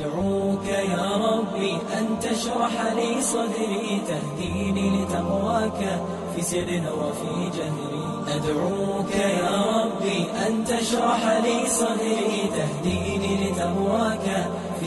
أدعوك يا ربي أن تشرح لي صدري تهديني لتقواك في سر وفي جهري. أدعوك يا ربي أن تشرح لي صدري تهديني لتقواك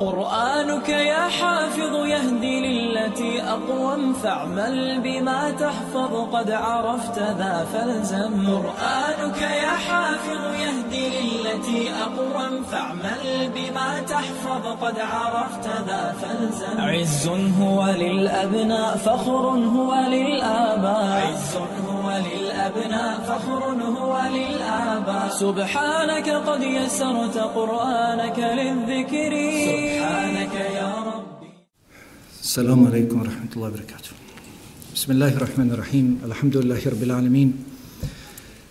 قرآنك يا حافظ يهدي للتي أقوم فاعمل بما تحفظ قد عرفت ذا فالزم قرآنك يا حافظ يهدي للتي أقوم فاعمل بما تحفظ قد عرفت ذا فالزم عز هو للأبناء فخر هو للآباء. عز هو للأبناء فخر هو للآباء سبحانك قد يسرت قرآنك للذكر. سبحانك يا ربي. السلام عليكم ورحمة الله وبركاته. بسم الله الرحمن الرحيم. الحمد لله رب العالمين.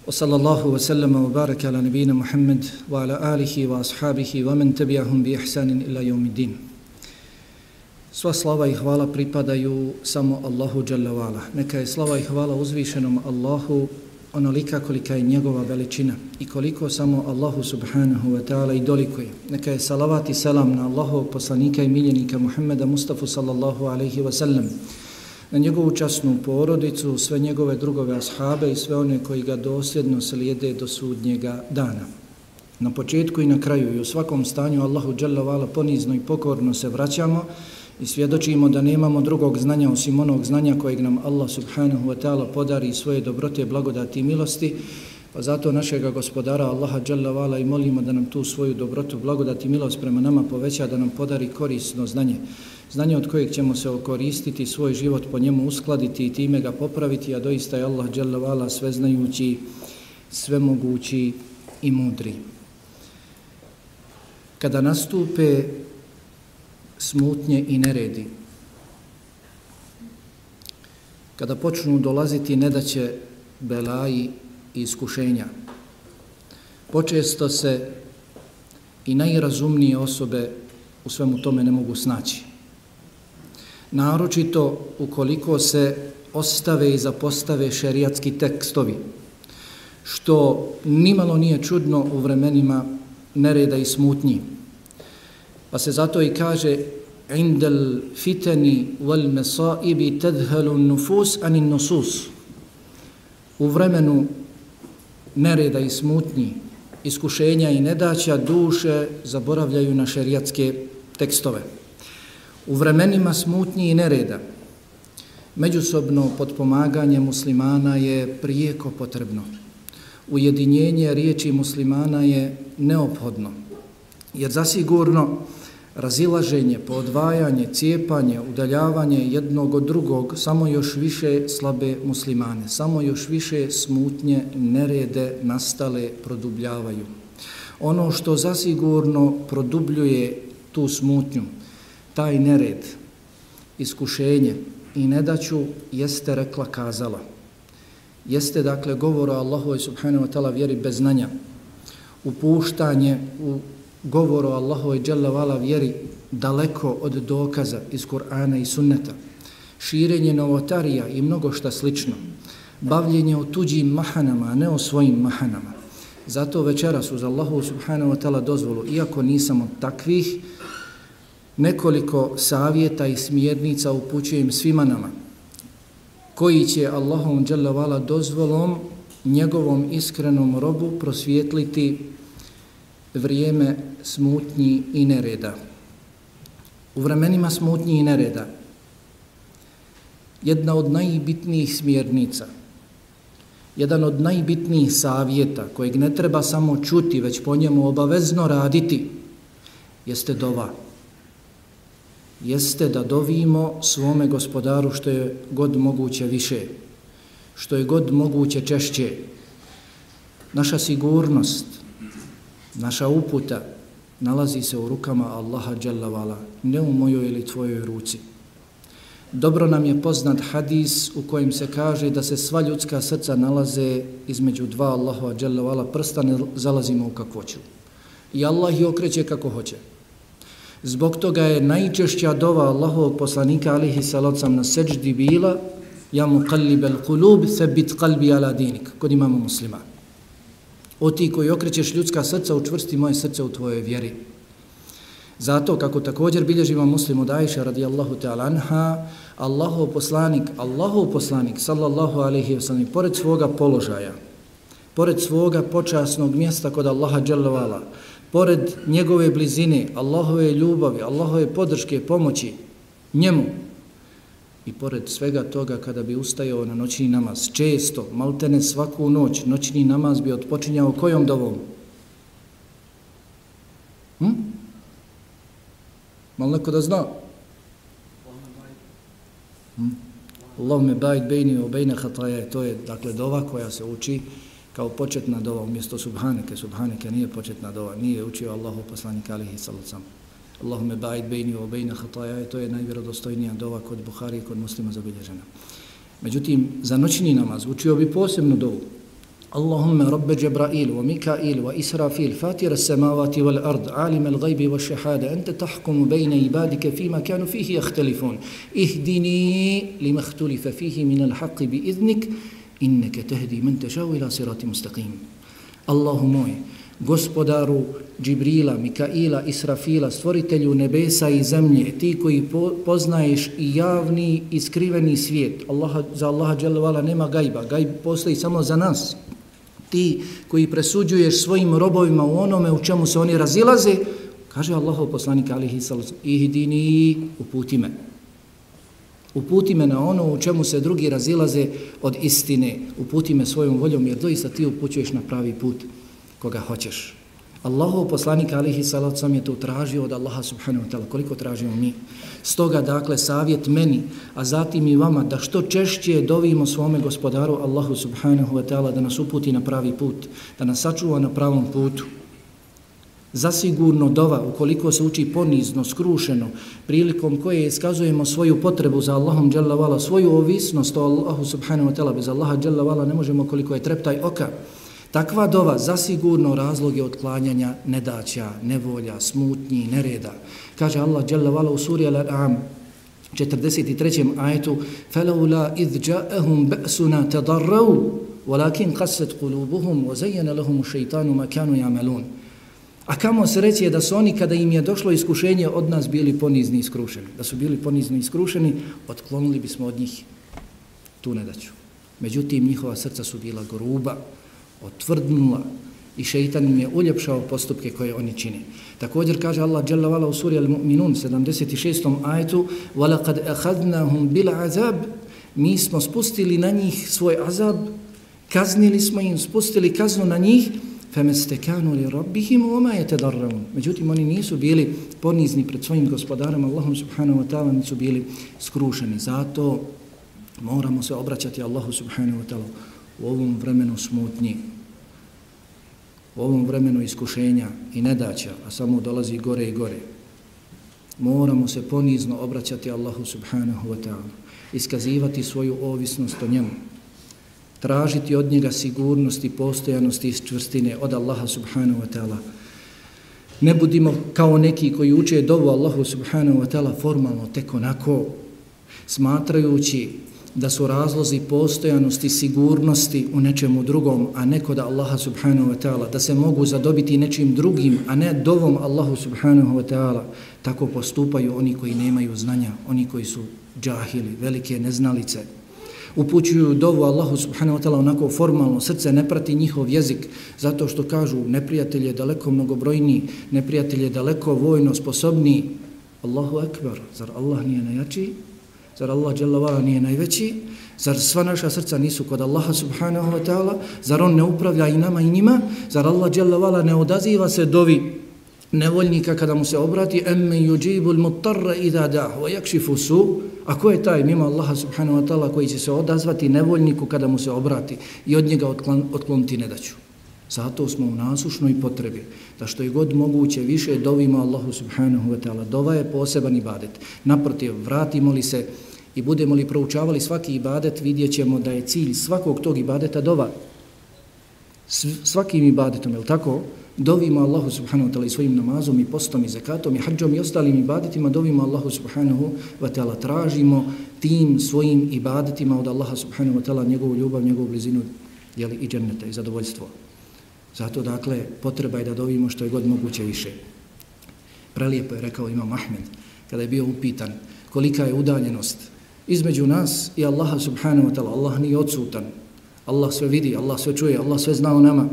وصلى الله وسلم وبارك على نبينا محمد وعلى آله وأصحابه ومن تبعهم بإحسان إلى يوم الدين. Sva slava i hvala pripadaju samo Allahu Jalla. Neka je slava i hvala uzvišenom Allahu onolika kolika je njegova veličina i koliko samo Allahu subhanahu wa ta'ala i dolikuje. Neka je salavat i selam na Allahov poslanika i miljenika Muhammeda Mustafa sallallahu alaihi wa sallam, na njegovu časnu porodicu, sve njegove drugove ashabe i sve one koji ga dosljedno slijede do sudnjega dana. Na početku i na kraju i u svakom stanju Allahu Jalla ponizno i pokorno se vraćamo i svjedočimo da nemamo drugog znanja osim onog znanja kojeg nam Allah subhanahu wa ta'ala podari svoje dobrote, blagodati i milosti, pa zato našega gospodara Allaha Jalla Vala i molimo da nam tu svoju dobrotu, blagodati i milost prema nama poveća, da nam podari korisno znanje. Znanje od kojeg ćemo se okoristiti, svoj život po njemu uskladiti i time ga popraviti, a doista je Allah Jalla Vala sveznajući, svemogući i mudri. Kada nastupe smutnje i neredi. Kada počnu dolaziti nedaće belaji i iskušenja, počesto se i najrazumnije osobe u svemu tome ne mogu snaći. Naročito ukoliko se ostave i zapostave šerijatski tekstovi, što nimalo nije čudno u vremenima nereda i smutnji. Pa se zato i kaže indal fitani wal masaibi tadhalu nufus anin nusus. U vremenu nereda i smutnji, iskušenja i nedaća duše zaboravljaju na šerijatske tekstove. U vremenima smutnji i nereda međusobno podpomaganje muslimana je prijeko potrebno. Ujedinjenje riječi muslimana je neophodno. Jer zasigurno razilaženje, podvajanje, cijepanje, udaljavanje jednog od drugog samo još više slabe muslimane, samo još više smutnje, nerede nastale produbljavaju. Ono što zasigurno produbljuje tu smutnju, taj nered, iskušenje i nedaću jeste rekla kazala. Jeste dakle govora Allahu subhanahu wa ta'ala vjeri bez znanja, upuštanje u govor o Allahove dželle vala vjeri daleko od dokaza iz Kur'ana i Sunneta, širenje novotarija i mnogo šta slično, bavljenje o tuđim mahanama, a ne o svojim mahanama. Zato večeras uz Allahu subhanahu wa ta'ala dozvolu, iako nisam od takvih, nekoliko savjeta i smjernica upućujem svima nama, koji će Allahom dželle vala dozvolom njegovom iskrenom robu prosvjetliti vrijeme smutnji i nereda. U vremenima smutnji i nereda jedna od najbitnijih smjernica, jedan od najbitnijih savjeta kojeg ne treba samo čuti, već po njemu obavezno raditi, jeste dova. Jeste da dovimo svome gospodaru što je god moguće više, što je god moguće češće. Naša sigurnost, Naša uputa nalazi se u rukama Allaha Jalla Vala, ne u mojoj ili tvojoj ruci. Dobro nam je poznat hadis u kojem se kaže da se sva ljudska srca nalaze između dva Allahova dželjavala prsta, ne zalazimo u kakvoću. I Allah ih okreće kako hoće. Zbog toga je najčešća dova Allahovog poslanika alihi salocam na seđdi bila ja mu kallibel kulub sebit kalbi ala dinik, kod imamo muslima. O ti koji okrećeš ljudska srca, učvrsti moje srce u tvojoj vjeri. Zato, kako također bilježiva muslimu Dajša radijallahu ta'ala anha, Allahov poslanik, Allahov poslanik, sallallahu alaihi wa sallam, pored svoga položaja, pored svoga počasnog mjesta kod Allaha dželavala, pored njegove blizine, Allahove ljubavi, Allahove podrške, pomoći, njemu, i pored svega toga kada bi ustajao na noćni namaz, često, maltene svaku noć, noćni namaz bi odpočinjao kojom dovom? Hm? Mal neko da zna? Hm? Allahumme bajt bejni o bejne hataje, to je dakle dova koja se uči kao početna dova umjesto subhaneke. Subhaneke nije početna dova, nije učio Allahu poslanika alihi sallam. Allahume ba'id bejni o bejna hataja, to je najvjerodostojnija dova kod Buhari i kod muslima zabilježena. Međutim, za noćni namaz učio bi posebnu dovu. Allahumme rabbe Jebrail, wa Mikail, wa Israfil, fatira samavati wal ard, alim al gajbi wa šehada, ente tahkumu bejne ibadike fima kanu fihi jahtelifun. Ihdini li mahtulifa fihi minal haqi bi idnik, inneke tehdi men tešavu ila sirati mustaqim. Allahu moj, gospodaru Džibrila, Mikaila, Israfila, stvoritelju nebesa i zemlje, ti koji po, poznaješ i javni i skriveni svijet. Allaha, za Allaha dželevala nema gajba, gajb postoji samo za nas. Ti koji presuđuješ svojim robovima u onome u čemu se oni razilaze, kaže Allahov poslanik alihi salam, ihdini, uputi me. Uputi me na ono u čemu se drugi razilaze od istine. Uputi me svojom voljom jer doista ti upućuješ na pravi put koga hoćeš. Allahov poslanik alihi salacom je to tražio od Allaha subhanahu wa ta'ala, koliko tražimo mi. Stoga, dakle, savjet meni, a zatim i vama, da što češće dovimo svome gospodaru Allahu subhanahu wa ta'ala da nas uputi na pravi put, da nas sačuva na pravom putu. Zasigurno dova, ukoliko se uči ponizno, skrušeno, prilikom koje iskazujemo svoju potrebu za Allahom dželavala, svoju ovisnost o Allahu subhanahu wa ta'ala, bez Allaha dželavala ne možemo koliko je treptaj oka, Takva dova zasigurno razlog otklanjanja nedaća, nevolja, smutnji, nereda. Kaže Allah dželle Vala u suri Al-An'am 43. ajetu, فَلَوْ لَا إِذْ جَاءَهُمْ بَأْسُنَا تَدَرَّوُ وَلَكِنْ قَسَتْ قُلُوبُهُمْ وَزَيَّنَ لَهُمُ شَيْطَانُ مَكَانُ يَعْمَلُونَ A kamo sreće je da su oni kada im je došlo iskušenje od nas bili ponizni i skrušeni. Da su bili ponizni i skrušeni, otklonili bismo od njih tu nedaću. Međutim, njihova srca su bila gruba, otvrdnula i šeitan im je uljepšao postupke koje oni čini. Također kaže Allah Jalla vala u suri Al-Mu'minun 76. ajetu وَلَقَدْ أَخَذْنَهُمْ بِالْعَذَابِ Mi smo spustili na njih svoj azab, kaznili smo im, spustili kaznu na njih فَمَسْتَكَانُوا لِرَبِّهِمْ وَمَا يَتَدَرَّمُونَ Međutim, oni nisu bili ponizni pred svojim gospodarom, Allahom subhanahu wa ta'ala, nisu bili skrušeni. Zato moramo se obraćati Allahu subhanahu wa ta'ala u ovom vremenu smutnji, u ovom vremenu iskušenja i nedaća, a samo dolazi gore i gore. Moramo se ponizno obraćati Allahu subhanahu wa ta'ala, iskazivati svoju ovisnost o njemu, tražiti od njega sigurnosti, postojanosti i čvrstine od Allaha subhanahu wa ta'ala. Ne budimo kao neki koji uče dovu Allahu subhanahu wa ta'ala formalno, tek onako, smatrajući da su razlozi postojanosti, sigurnosti u nečemu drugom, a ne kod Allaha subhanahu wa ta'ala, da se mogu zadobiti nečim drugim, a ne dovom Allahu subhanahu wa ta'ala, tako postupaju oni koji nemaju znanja, oni koji su džahili, velike neznalice. Upućuju dovu Allahu subhanahu wa ta'ala onako formalno, srce ne prati njihov jezik, zato što kažu neprijatelj je daleko mnogobrojni, neprijatelj je daleko vojno sposobni. Allahu akbar, zar Allah nije najjačiji? Zar Allah dželavala nije najveći? Zar sva naša srca nisu kod Allaha subhanahu wa ta'ala? Zar on ne upravlja i nama i njima? Zar Allah dželavala ne odaziva se dovi nevoljnika kada mu se obrati? Emme yuđibu l-mutarra idha dahu, a jakšifu su? A ko je taj mimo Allaha subhanahu wa ta'ala koji će se odazvati nevoljniku kada mu se obrati i od njega otkloniti nedaću? Zato smo u nasušnoj potrebi da što je god moguće više dovimo Allahu subhanahu wa ta'ala. Dova je poseban ibadet. Naprotiv, vratimo li se i budemo li proučavali svaki ibadet, vidjet ćemo da je cilj svakog tog ibadeta dova. Svakim ibadetom, je tako? Dovimo Allahu subhanahu wa ta'ala i svojim namazom i postom i zakatom i hađom i ostalim ibadetima, dovimo Allahu subhanahu wa ta'ala, tražimo tim svojim ibadetima od Allaha subhanahu wa ta'ala njegovu ljubav, njegovu blizinu jeli, i dženneta i zadovoljstvo. Zato, dakle, potreba je da dovimo što je god moguće više. Prelijepo je rekao Imam Ahmed, kada je bio upitan kolika je udaljenost između nas i Allaha subhanahu wa ta'ala. Allah nije odsutan. Allah sve vidi, Allah sve čuje, Allah sve zna o nama.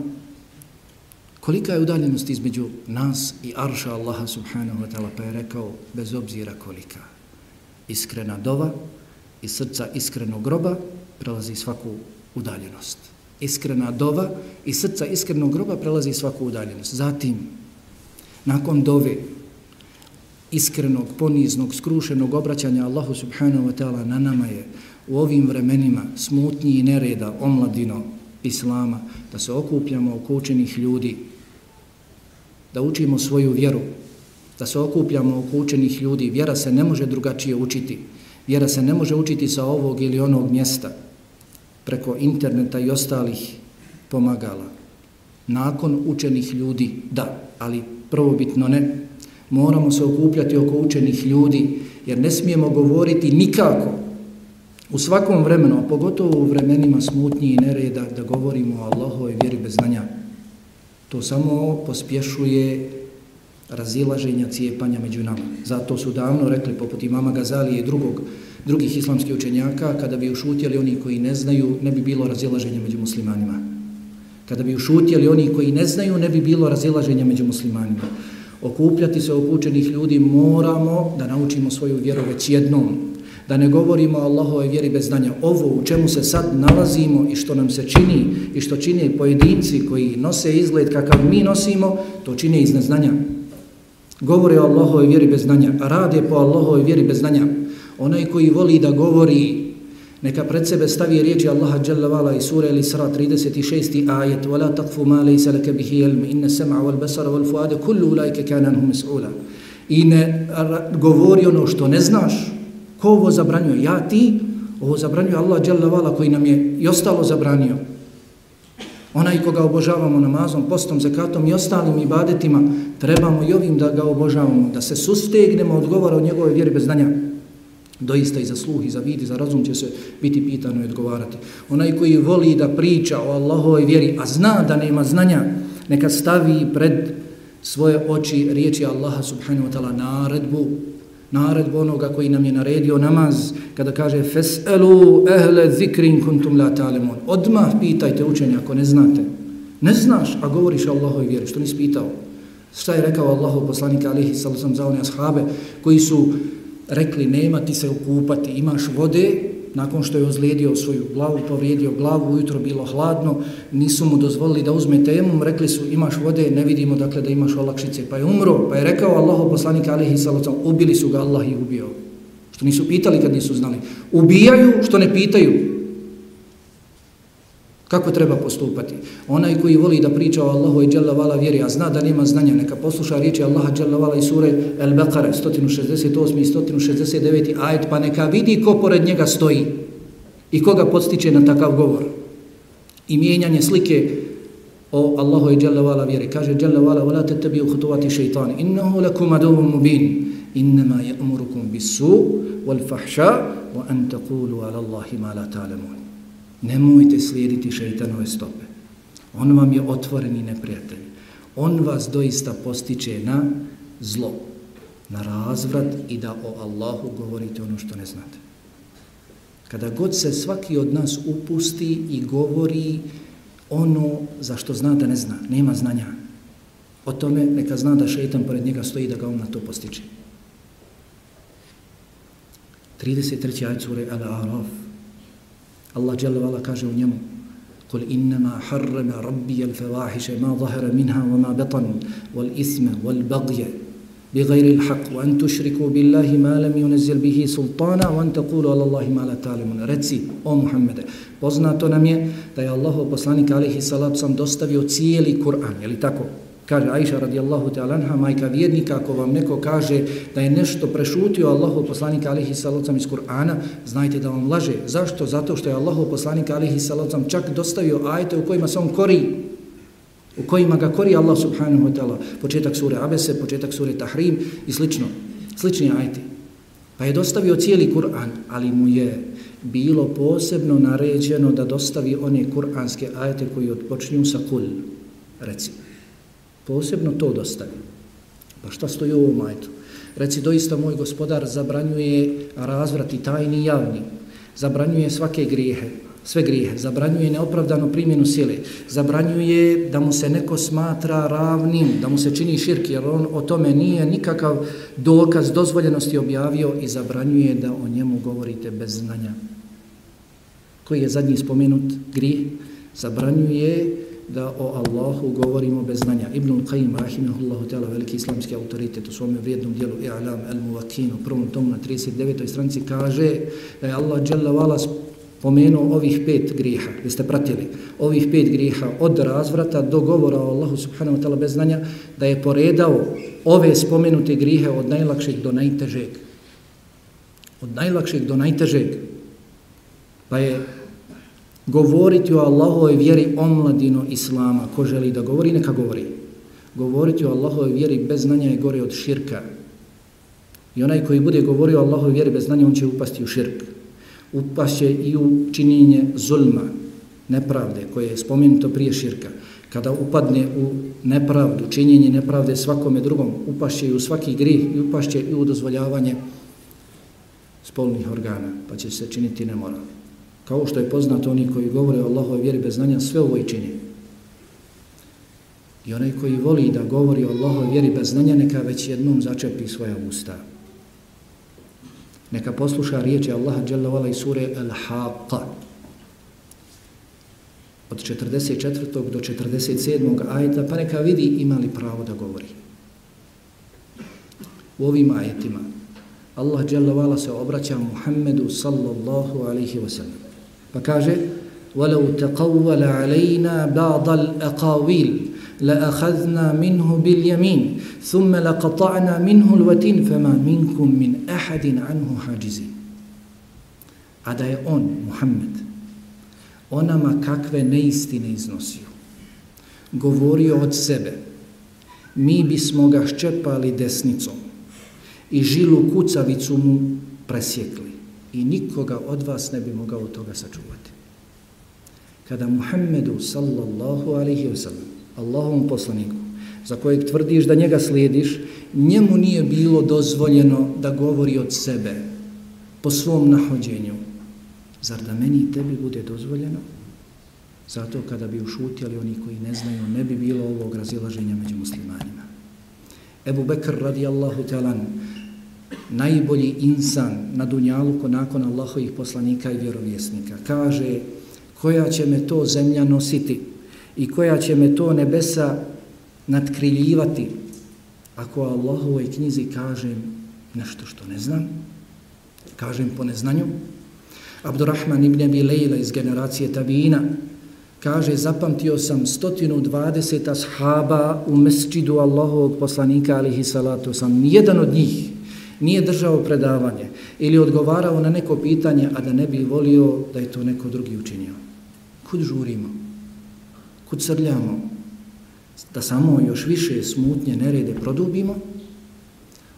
Kolika je udaljenost između nas i arša Allaha subhanahu wa ta'ala? Pa je rekao, bez obzira kolika. Iskrena dova i srca iskrenog groba prelazi svaku udaljenost. Iskrena dova i srca iskrenog groba prelazi svaku udaljenost. Zatim, nakon dove, iskrenog, poniznog, skrušenog obraćanja Allahu subhanahu wa ta'ala na nama je u ovim vremenima smutnji i nereda omladino Islama, da se okupljamo oko učenih ljudi, da učimo svoju vjeru, da se okupljamo oko učenih ljudi. Vjera se ne može drugačije učiti. Vjera se ne može učiti sa ovog ili onog mjesta, preko interneta i ostalih pomagala. Nakon učenih ljudi, da, ali prvobitno ne, moramo se okupljati oko učenih ljudi, jer ne smijemo govoriti nikako u svakom vremenu, a pogotovo u vremenima smutnji i nereda, da govorimo o Allahove vjeri bez znanja. To samo pospješuje razilaženja cijepanja među nama. Zato su davno rekli, poput imama Gazalije i drugog, drugih islamskih učenjaka, kada bi ušutjeli oni koji ne znaju, ne bi bilo razilaženja među muslimanima. Kada bi ušutjeli oni koji ne znaju, ne bi bilo razilaženja među muslimanima okupljati se okučenih ljudi, moramo da naučimo svoju vjeru već jednom. Da ne govorimo o Allahove vjeri bez znanja. Ovo u čemu se sad nalazimo i što nam se čini i što čine pojedinci koji nose izgled kakav mi nosimo, to čine iz neznanja. Govore o Allahove vjeri bez znanja, rade po Allahove vjeri bez znanja. Onaj koji voli da govori Neka pred sebe stavi riječi Allaha Jalla Vala i sura Al-Isra 36. ajet وَلَا تَقْفُ مَا لَيْسَ لَكَ بِهِ يَلْمِ إِنَّ السَّمْعَ وَالْبَسَرَ وَالْفُعَادَ كُلُّ أُولَيْكَ كَانَنْهُ مِسْعُولًا I ne govori ono što ne znaš. Ko ovo zabranjuje? Ja, ti? Ovo zabranjuje Allah Jalla Vala koji nam je i ostalo zabranio. Onaj koga obožavamo namazom, postom, zakatom i ostalim ibadetima, trebamo i ovim da ga obožavamo, da se sustegnemo od govora o njegove vjeri bez znanja doista i za sluh i za vid i za razum će se biti pitano i odgovarati. Onaj koji voli da priča o Allahovoj vjeri, a zna da nema znanja, neka stavi pred svoje oči riječi Allaha subhanahu wa ta'ala naredbu, naredbu onoga koji nam je naredio namaz, kada kaže Fes'elu ehle zikrin kuntum la ta'lemun. Odmah pitajte učenje ako ne znate. Ne znaš, a govoriš o Allahoj vjeri, što nisi pitao. Šta je rekao Allahu poslanik alihi sallam za one ashabe koji su rekli nema ti se okupati, imaš vode, nakon što je ozlijedio svoju glavu, povrijedio glavu, ujutro bilo hladno, nisu mu dozvolili da uzme temom, rekli su imaš vode, ne vidimo dakle da imaš olakšice, pa je umro, pa je rekao Allahu poslanik alihi salacom, ubili su ga, Allah i ubio. Što nisu pitali kad nisu znali. Ubijaju što ne pitaju. Kako treba postupati? Onaj koji voli da priča o Allahu i Jalla Vala vjeri, a zna da nema znanja, neka posluša riječi Allaha Jalla Vala i sure El Beqare 168. i 169. ajet, pa neka vidi ko pored njega stoji i koga podstiče na takav govor. I mijenjanje slike o Allahu i Jalla Vala vjeri. Kaže Jalla Vala, vala te tebi uhutuvati šeitani. Innahu lakum adovom mubin. Innama je umurukum bisu wal fahša wa an taqulu ala nemojte slijediti šeitanove stope. On vam je otvoreni neprijatelj. On vas doista postiče na zlo, na razvrat i da o Allahu govorite ono što ne znate. Kada god se svaki od nas upusti i govori ono za što zna da ne zna, nema znanja, o tome neka zna da šeitan pored njega stoji da ga on na to postiče. 33. ajcure Al-Araf Allah jalla wala kaže u njemu قل إنما حرم ربي الفواحش ما ظهر منها وما بطن والإثم والبغي بغير الحق وأن تشركوا بالله ما لم ينزل به سلطانا وأن تقولوا على الله ما لا تعلمون reci o Muhammede poznato nam je da je Allahu poslanik alejhi salatu sam dostavio cijeli Kur'an je li tako Kaže Aisha radijallahu ta'ala anha, majka vjernika, ako vam neko kaže da je nešto prešutio Allahu poslanika alihi salocam iz Kur'ana, znajte da vam laže. Zašto? Zato što je Allahu poslanika alihi salocam čak dostavio ajete u kojima se on kori u kojima ga kori Allah subhanahu wa ta'ala, početak sure Abese, početak sure Tahrim i slično, slični ajti. Pa je dostavio cijeli Kur'an, ali mu je bilo posebno naređeno da dostavi one kur'anske ajete koji odpočnju sa kul, reci. Posebno to dostavi. Pa šta stoji u ovom ajetu? Reci, doista moj gospodar zabranjuje razvrati tajni javni, zabranjuje svake grijehe, sve grijehe, zabranjuje neopravdanu primjenu sile, zabranjuje da mu se neko smatra ravnim, da mu se čini širk, jer on o tome nije nikakav dokaz dozvoljenosti objavio i zabranjuje da o njemu govorite bez znanja. Koji je zadnji spomenut grijeh? Zabranjuje da o Allahu govorimo bez znanja. Ibn Qayyim, rahimahullahu ta'ala, veliki islamski autoritet u svom vrijednom dijelu I'lam al-Muwaqqin u prvom tomu na 39. stranici, kaže da je Allah dželle Vala pomenuo ovih pet grijeha, jeste ste pratili, ovih pet grijeha od razvrata do govora o Allahu subhanahu wa ta'ala bez znanja, da je poredao ove spomenute grijehe od najlakšeg do najtežeg. Od najlakšeg do najtežeg. Pa je govoriti o Allahovoj vjeri omladino Islama, ko želi da govori, neka govori. Govoriti o Allahovoj vjeri bez znanja je gore od širka. I onaj koji bude govorio o Allahovoj vjeri bez znanja, on će upasti u širk upašće i u činjenje zulma, nepravde, koje je spomenuto prije širka. Kada upadne u nepravdu, činjenje nepravde svakome drugom, upašće i u svaki grih i upašće i u dozvoljavanje spolnih organa, pa će se činiti nemoral. Kao što je poznato oni koji govore o Allahove vjeri bez znanja, sve ovo i čini. I onaj koji voli da govori o Allahove vjeri bez znanja, neka već jednom začepi svoja usta. Neka posluša riječi Allaha Jalla Vala i sure Al-Haqqa. Od 44. do 47. ajeta, pa neka vidi ima li pravo da govori. U ovim ajetima Allah Jalla Vala se obraća Muhammedu sallallahu alaihi wasallam. Pa kaže, وَلَوْ تَقَوَّلَ عَلَيْنَا بَعْضَ الْأَقَاوِيلِ لَأَخَذْنَا مِنْهُ بِالْيَمِينِ ثُمَّ لَقَطَعْنَا مِنْهُ الْوَتِينِ فَمَا مِنْكُمْ مِنْ أَحَدٍ عَنْهُ حَجِزِينَ a da je on, Muhammed, onama kakve neistine iznosio, govorio od sebe, mi bismo ga ščepali desnicom i žilu kucavicu mu presjekli i nikoga od vas ne bi mogao toga sačuvati. Kada Muhammedu sallallahu alaihi wa sallam Allahovom poslaniku, za kojeg tvrdiš da njega slijediš, njemu nije bilo dozvoljeno da govori od sebe po svom nahođenju. Zar da meni i tebi bude dozvoljeno? Zato kada bi ušutjali oni koji ne znaju, ne bi bilo ovog razilaženja među muslimanima. Ebu Bekr radijallahu talan, najbolji insan na dunjalu nakon Allahovih poslanika i vjerovjesnika, kaže koja će me to zemlja nositi i koja će me to nebesa nadkriljivati ako Allahovoj knjizi kažem nešto što ne znam, kažem po neznanju. Abdurrahman ibn Abi Lejla iz generacije Tabina kaže zapamtio sam 120 ashaba u mesčidu Allahovog poslanika alihi salatu sam. Nijedan od njih nije držao predavanje ili odgovarao na neko pitanje, a da ne bi volio da je to neko drugi učinio. Kud žurimo? kud srljamo, da samo još više smutnje nerede produbimo,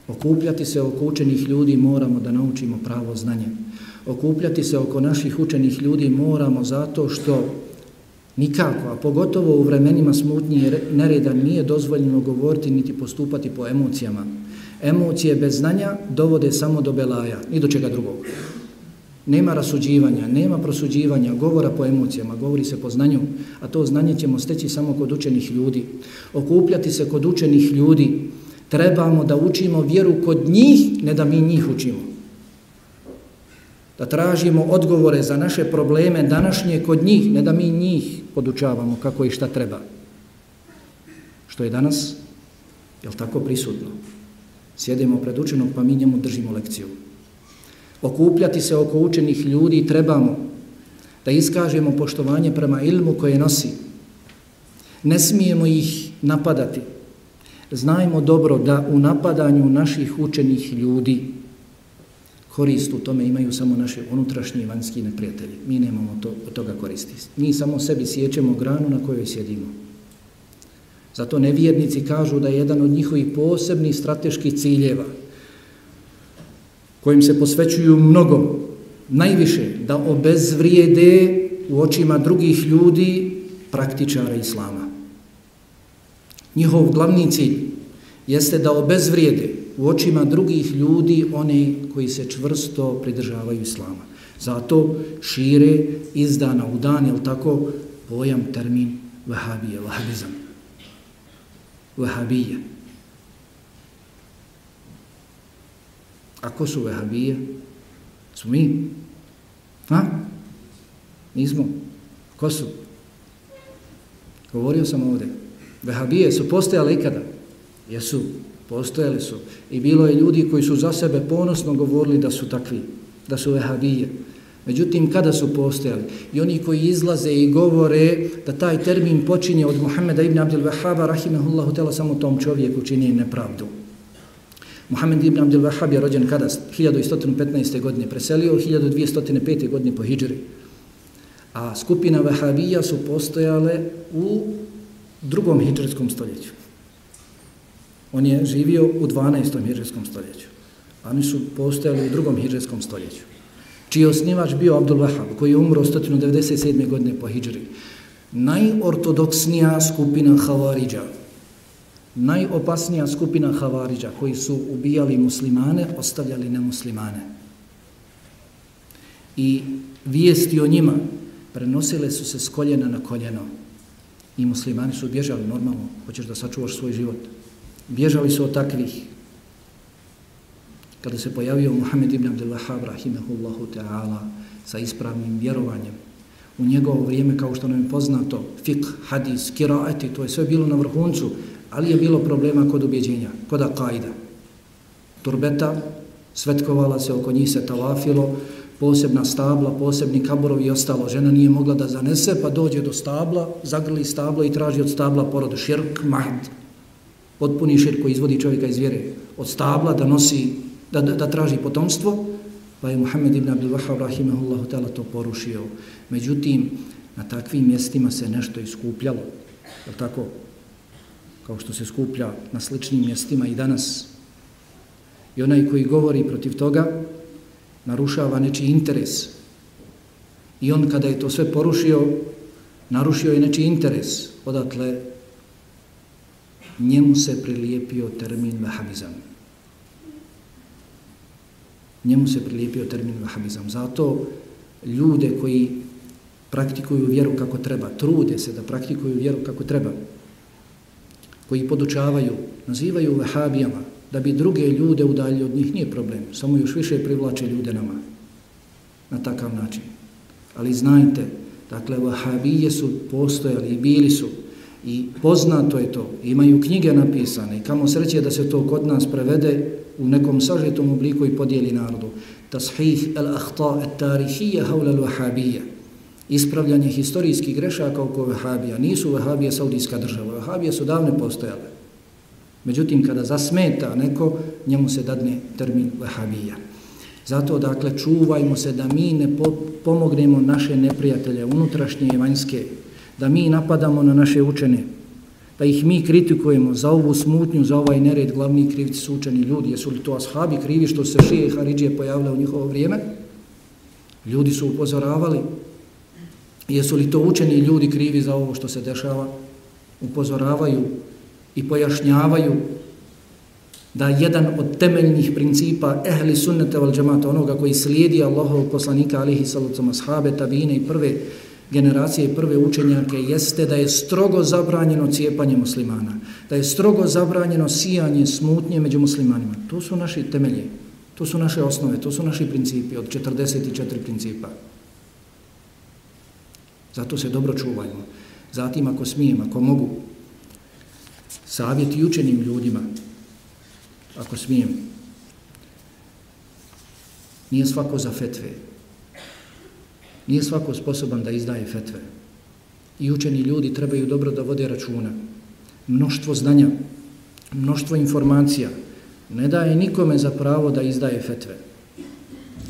okupljati se oko učenih ljudi moramo da naučimo pravo znanje. Okupljati se oko naših učenih ljudi moramo zato što nikako, a pogotovo u vremenima smutnje nereda nije dozvoljeno govoriti niti postupati po emocijama. Emocije bez znanja dovode samo do belaja, ni do čega drugog. Nema rasuđivanja, nema prosuđivanja, govora po emocijama, govori se po znanju, a to znanje ćemo steći samo kod učenih ljudi. Okupljati se kod učenih ljudi, trebamo da učimo vjeru kod njih, ne da mi njih učimo. Da tražimo odgovore za naše probleme današnje kod njih, ne da mi njih podučavamo kako i šta treba. Što je danas, je tako prisutno? Sjedimo pred učenom pa mi njemu držimo lekciju okupljati se oko učenih ljudi trebamo da iskažemo poštovanje prema ilmu koje nosi. Ne smijemo ih napadati, Znajmo dobro da u napadanju naših učenih ljudi korist u tome imaju samo naše unutrašnje i vanjski neprijatelji. Mi nemamo to, od toga koristi. Mi samo sebi sjećemo granu na kojoj sjedimo. Zato nevjernici kažu da je jedan od njihovih posebnih strateških ciljeva kojim se posvećuju mnogo, najviše da obezvrijede u očima drugih ljudi praktičara Islama. Njihov glavni cilj jeste da obezvrijede u očima drugih ljudi one koji se čvrsto pridržavaju Islama. Zato šire iz dana u dan, je tako, pojam termin vahabije, vahabizam. Vahabije. A ko su vahabije? Su mi? Ha? Nismo. Ko su? Govorio sam ovdje. Vehabije su postojale ikada? Jesu, postojali su. I bilo je ljudi koji su za sebe ponosno govorili da su takvi, da su vehabije. Međutim, kada su postojali? I oni koji izlaze i govore da taj termin počinje od Muhammeda ibn Abdel Vahaba, rahimahullahu tela, samo tom čovjeku čini nepravdu. Muhammed ibn Abdel Vahab je rođen kada? 1115. godine preselio, 1205. godine po Hidžri. A skupina Vahabija su postojale u drugom hidžarskom stoljeću. On je živio u 12. hidžarskom stoljeću. A oni su postojali u drugom hidžarskom stoljeću. Čiji je osnivač bio Abdul Wahab, koji je umro 197. godine po hidžri. Najortodoksnija skupina Havariđa, najopasnija skupina Havariđa, koji su ubijali muslimane, ostavljali nemuslimane. I vijesti o njima prenosile su se s koljena na koljeno. I muslimani su bježali normalno, hoćeš da sačuvaš svoj život. Bježali su od takvih. Kada se pojavio Muhammed ibn Abdel Wahab, rahimahullahu ta'ala, sa ispravnim vjerovanjem, u njegovo vrijeme, kao što nam je poznato, fik, hadis, kiraeti, to je sve bilo na vrhuncu, ali je bilo problema kod ubjeđenja, kod akajda. Turbeta, svetkovala se, oko njih se talafilo, posebna stabla, posebni kaborovi i ostalo. Žena nije mogla da zanese, pa dođe do stabla, zagrli stablo i traži od stabla porodu. Širk, mahd. Potpuni širk koji izvodi čovjeka iz vjere. Od stabla da nosi, da, da, da traži potomstvo, pa je Muhammed ibn Abdul Wahab rahimahullahu ta'ala to porušio. Međutim, na takvim mjestima se nešto iskupljalo. Je tako? Kao što se skuplja na sličnim mjestima i danas. I onaj koji govori protiv toga, narušava nečiji interes. I on kada je to sve porušio, narušio je nečiji interes. Odatle njemu se prilijepio termin vahabizam. Njemu se prilijepio termin vahabizam. Zato ljude koji praktikuju vjeru kako treba, trude se da praktikuju vjeru kako treba, koji podučavaju, nazivaju vahabijama, da bi druge ljude udalji od njih nije problem, samo još više privlače ljude nama na takav način. Ali znajte, dakle, vahabije su postojali i bili su i poznato je to, imaju knjige napisane i kamo sreće da se to kod nas prevede u nekom sažetom obliku i podijeli narodu. Tashih al-akhta al-tarihija haula al-vahabija. Ispravljanje historijskih grešaka oko vahabija. Nisu vahabije saudijska država. Vahabije su davne postojale. Međutim, kada zasmeta neko, njemu se dadne termin vahabija. Zato, dakle, čuvajmo se da mi ne po pomognemo naše neprijatelje, unutrašnje i vanjske, da mi napadamo na naše učene, da ih mi kritikujemo za ovu smutnju, za ovaj nered, glavni krivci su učeni ljudi. Jesu li to ashabi krivi što se šije i Haridžije pojavile u njihovo vrijeme? Ljudi su upozoravali. Jesu li to učeni ljudi krivi za ovo što se dešava? Upozoravaju i pojašnjavaju da jedan od temeljnih principa ehli sunnete val džemata, onoga koji slijedi Allahov poslanika alihi salacom ashabe, tabine i prve generacije i prve učenjake, jeste da je strogo zabranjeno cijepanje muslimana, da je strogo zabranjeno sijanje smutnje među muslimanima. To su naši temelje, to su naše osnove, to su naši principi od 44 principa. Zato se dobro čuvajmo. Zatim, ako smijem, ako mogu, savjeti učenim ljudima, ako smijem, nije svako za fetve. Nije svako sposoban da izdaje fetve. I učeni ljudi trebaju dobro da vode računa. Mnoštvo znanja mnoštvo informacija, ne daje nikome za pravo da izdaje fetve.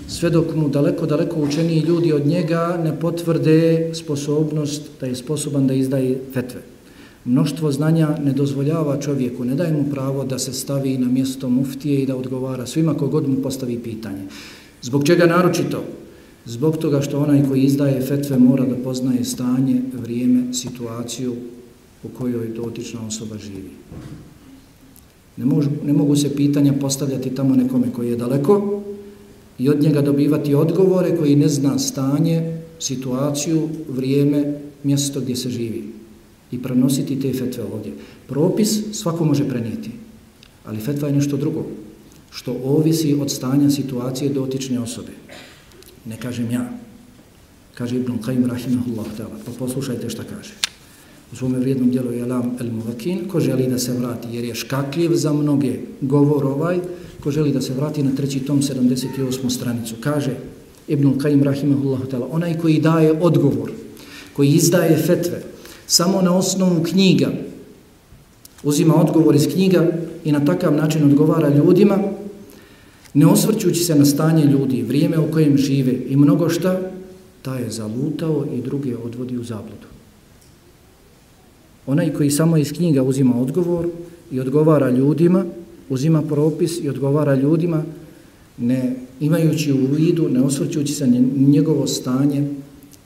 Sve dok mu daleko, daleko učeniji ljudi od njega ne potvrde sposobnost da je sposoban da izdaje fetve. Mnoštvo znanja ne dozvoljava čovjeku, ne daje mu pravo da se stavi na mjesto muftije i da odgovara svima kogod mu postavi pitanje. Zbog čega naročito? Zbog toga što onaj koji izdaje fetve mora da poznaje stanje, vrijeme, situaciju u kojoj dotična osoba živi. Ne, možu, ne mogu se pitanja postavljati tamo nekome koji je daleko i od njega dobivati odgovore koji ne zna stanje, situaciju, vrijeme, mjesto gdje se živi i prenositi te fetve ovdje. Propis svako može prenijeti, ali fetva je nešto drugo, što ovisi od stanja situacije dotične osobe. Ne kažem ja, kaže Ibn Qaim rahimahullah ta'ala, pa poslušajte šta kaže u svome vrijednom dijelu je Lam el Muvakin, ko želi da se vrati, jer je škakljiv za mnoge govor ovaj, ko želi da se vrati na treći tom 78. stranicu. Kaže Ibn Qaim Rahimahullah ta'ala, onaj koji daje odgovor, koji izdaje fetve, samo na osnovu knjiga, uzima odgovor iz knjiga i na takav način odgovara ljudima, ne osvrćući se na stanje ljudi, vrijeme u kojem žive i mnogo šta, ta je zalutao i druge odvodi u zabludu. Onaj koji samo iz knjiga uzima odgovor i odgovara ljudima, uzima propis i odgovara ljudima, ne imajući u vidu, ne osvrćući se na njegovo stanje,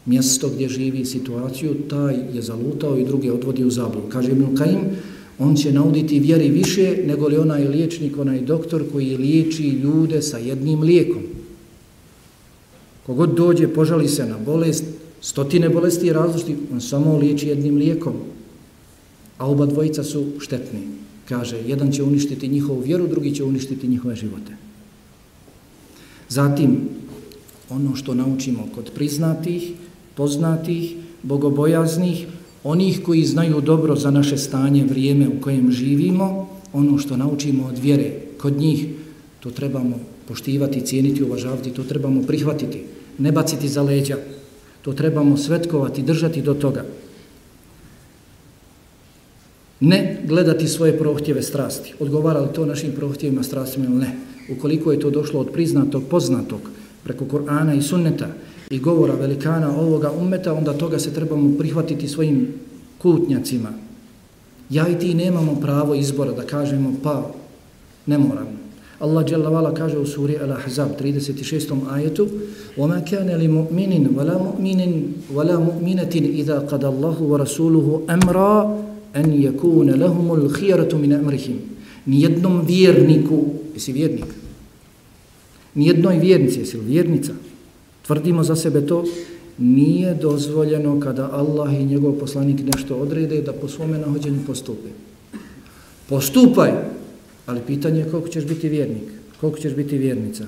mjesto gdje živi situaciju, taj je zalutao i druge odvodi u zabludu. Kaže Ibn Kajim, on će nauditi vjeri više nego li onaj liječnik, onaj doktor koji liječi ljude sa jednim lijekom. Kogod dođe, požali se na bolest, stotine bolesti je različiti, on samo liječi jednim lijekom a oba dvojica su štetni. Kaže, jedan će uništiti njihovu vjeru, drugi će uništiti njihove živote. Zatim, ono što naučimo kod priznatih, poznatih, bogobojaznih, onih koji znaju dobro za naše stanje, vrijeme u kojem živimo, ono što naučimo od vjere kod njih, to trebamo poštivati, cijeniti, uvažavati, to trebamo prihvatiti, ne baciti za leđa, to trebamo svetkovati, držati do toga ne gledati svoje prohtjeve strasti. Odgovara li to našim prohtjevima strastima ili ne? Ukoliko je to došlo od priznatog, poznatog, preko Korana i Sunneta i govora velikana ovoga ummeta, onda toga se trebamo prihvatiti svojim kutnjacima. Ja i ti nemamo pravo izbora da kažemo pa ne moram. Allah dželle vala kaže u suri Al-Ahzab 36. ajetu: "Wa ma kana lil mu'minin wa la mu'minin wa la mu'minatin idha qada Allahu wa rasuluhu amra an yakuna lahum al-khiyaratu min amrihim." Ni jednom vjerniku, jesi vjernik? Ni jednoj vjernici, jesi vjernica? Tvrdimo za sebe to nije dozvoljeno kada Allah i njegov poslanik nešto odrede da po svome nahođenju postupe. Postupaj ali pitanje je koliko ćeš biti vjernik koliko ćeš biti vjernica.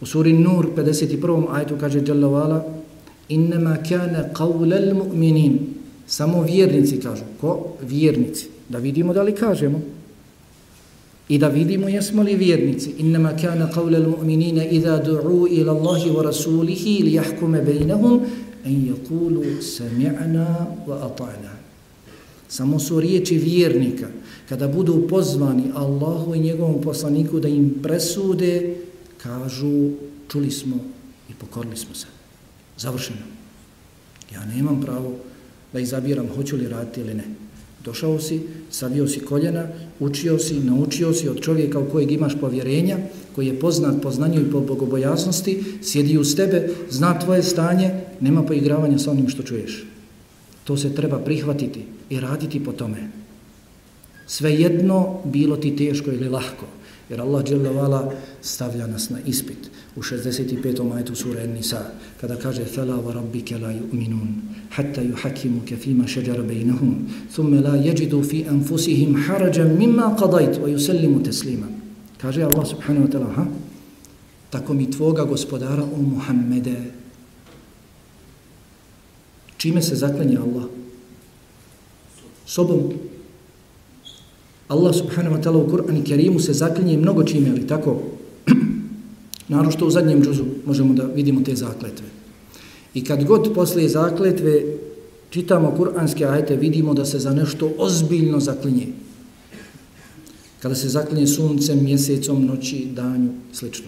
U suri Nur 51. ajetu kaže Jalla Vala innama kana qawlel mu'minin samo vjernici kažu. Ko? Vjernici. Da vidimo da li kažemo i da vidimo jesmo li vjernici innama kana qawlal mu'minina idha du'u ila Allahi wa rasulihi li yahkuma bainahum an yaqulu sami'na wa ata'na samo su riječi vjernika kada budu pozvani Allahu i njegovom poslaniku da im presude kažu čuli smo i pokorili smo se Završeno. Ja nemam pravo da izabiram hoću li raditi ili ne. Došao si, savio si koljena, učio si, naučio si od čovjeka u kojeg imaš povjerenja, koji je poznat po znanju i po bogobojasnosti, sjedi uz tebe, zna tvoje stanje, nema poigravanja sa onim što čuješ. To se treba prihvatiti i raditi po tome. Svejedno bilo ti teško ili lahko, jer Allah dželle stavlja nas na ispit u 65. ajetu sure An-Nisa kada kaže fala wa rabbika la yu'minun, hatta yuhakimu ke fima shajara bejnahum, thumma la yajidu fi anfusihim harajan mimma qadait wa yusallimu taslima. Kaže Allah subhanahu wa ta'ala, ha? Tako mi tvoga gospodara, o Muhammede, čime se zaklanja Allah? Sobom. Allah subhanahu wa ta'ala u Kur'an i Kerimu se zaklinje mnogo čime, ali tako? Naravno što u zadnjem džuzu možemo da vidimo te zakletve. I kad god poslije zakletve čitamo kuranske ajete, vidimo da se za nešto ozbiljno zaklinje. Kada se zaklinje suncem, mjesecom, noći, danju, slično.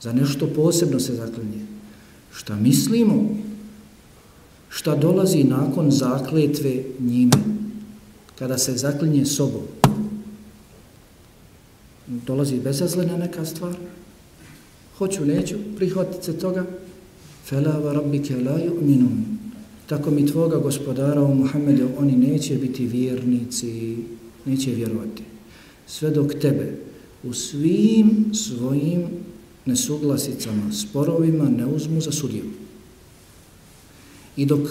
Za nešto posebno se zaklinje. Šta mislimo? Šta dolazi nakon zakletve njime? Kada se zaklinje sobom? Dolazi bezazlena neka stvar? Hoću, neću, prihvatit se toga? Fela wa rabbike la yu'minun. Tako mi tvoga gospodara u Muhammedu, oni neće biti vjernici, neće vjerovati. Sve dok tebe u svim svojim nesuglasicama, sporovima ne uzmu za sudiju. I dok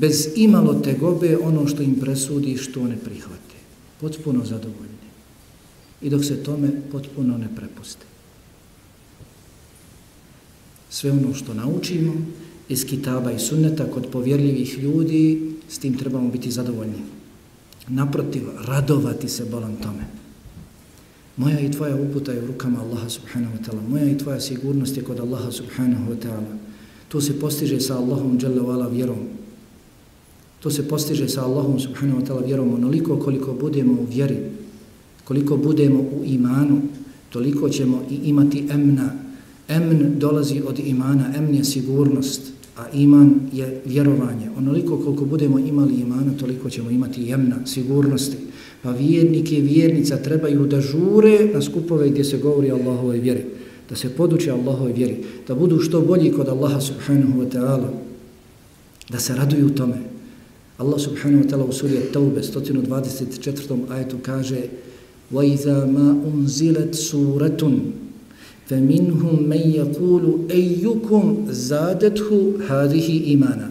bez imalo tegobe ono što im presudi što ne prihvate. Potpuno zadovoljni. I dok se tome potpuno ne prepuste. Sve ono što naučimo iz kitaba i sunneta kod povjerljivih ljudi, s tim trebamo biti zadovoljni. Naprotiv, radovati se bolan tome. Moja i tvoja uputa je u rukama Allaha subhanahu wa ta'ala. Moja i tvoja sigurnost je kod Allaha subhanahu wa ta'ala. To se postiže sa Allahom dželle vala vjerom. To se postiže sa Allahom subhanahu wa ta'ala vjerom onoliko koliko budemo u vjeri, koliko budemo u imanu, toliko ćemo i imati emna. Emn dolazi od imana, emn je sigurnost, a iman je vjerovanje. Onoliko koliko budemo imali imana, toliko ćemo imati emna, sigurnosti. Pa vjernik i vjernica trebaju da žure na skupove gdje se govori Allahove vjeri. Da se poduče Allahove vjeri. Da budu što bolji kod Allaha subhanahu wa ta'ala. Da se raduju tome. Allah subhanahu wa ta'ala u suri At-Tawbe 124. ajetu kaže وَإِذَا مَا أُنزِلَتْ سُورَةٌ فَمِنْهُمْ مَنْ يَقُولُ أَيُّكُمْ زَادَتْهُ هَذِهِ إِمَانًا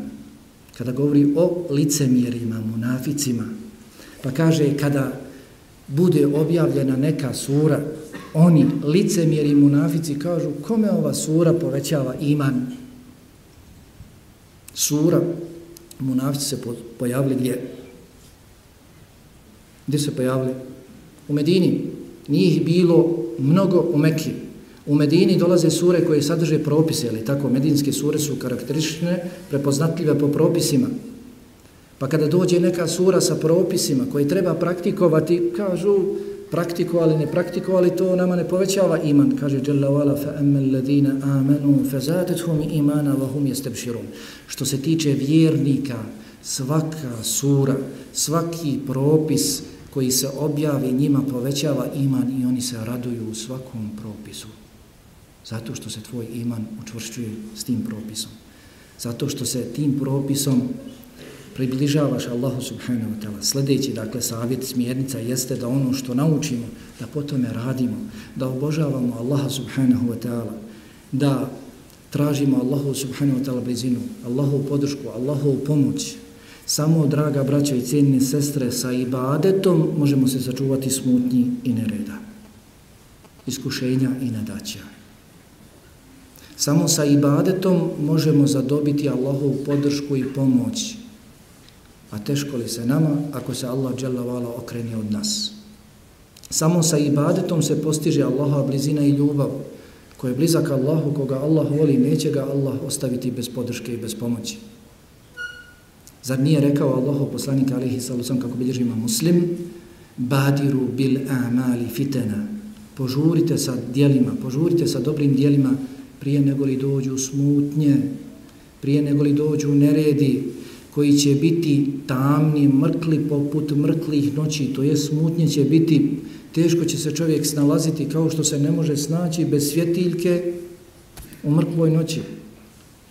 Kada govori o licemjerima, munaficima, Pa kaže, kada bude objavljena neka sura, oni, licemjeri i munafici, kažu, kome ova sura povećava iman? Sura, munafici se pojavili gdje? Gdje se pojavili? U Medini. Njih bilo mnogo u Mekiji. U Medini dolaze sure koje sadrže propise, ali tako, medinske sure su karakteristične, prepoznatljive po propisima. Pa kada dođe neka sura sa propisima koji treba praktikovati, kažu praktikovali, ne praktikovali, to nama ne povećava iman. Kaže Jalla wala fa ammel ladina amanu fa zadethum imana wa hum yastabshirun. Što se tiče vjernika, svaka sura, svaki propis koji se objavi njima povećava iman i oni se raduju u svakom propisu. Zato što se tvoj iman učvršćuje s tim propisom. Zato što se tim propisom približavaš Allahu subhanahu wa ta'ala. Sljedeći, dakle, savjet, smjernica jeste da ono što naučimo, da po tome radimo, da obožavamo Allaha subhanahu wa ta'ala, da tražimo Allahu subhanahu wa ta'ala blizinu, Allahu podršku, Allahu pomoć. Samo, draga braća i cijenine sestre, sa ibadetom možemo se sačuvati smutnji i nereda, iskušenja i nadaća. Samo sa ibadetom možemo zadobiti Allahu podršku i pomoć, a teško li se nama ako se Allah dželavala okreni od nas. Samo sa ibadetom se postiže Allaha blizina i ljubav, ko je blizak Allahu, koga Allah voli, neće ga Allah ostaviti bez podrške i bez pomoći. Zar nije rekao Allahu poslanik alihi salusam kako bilježima muslim, badiru bil amali fitena, požurite sa dijelima, požurite sa dobrim dijelima prije nego li dođu smutnje, prije nego li dođu neredi, koji će biti tamni, mrkli poput mrklih noći, to je smutnje će biti, teško će se čovjek snalaziti kao što se ne može snaći bez svjetiljke u mrkloj noći.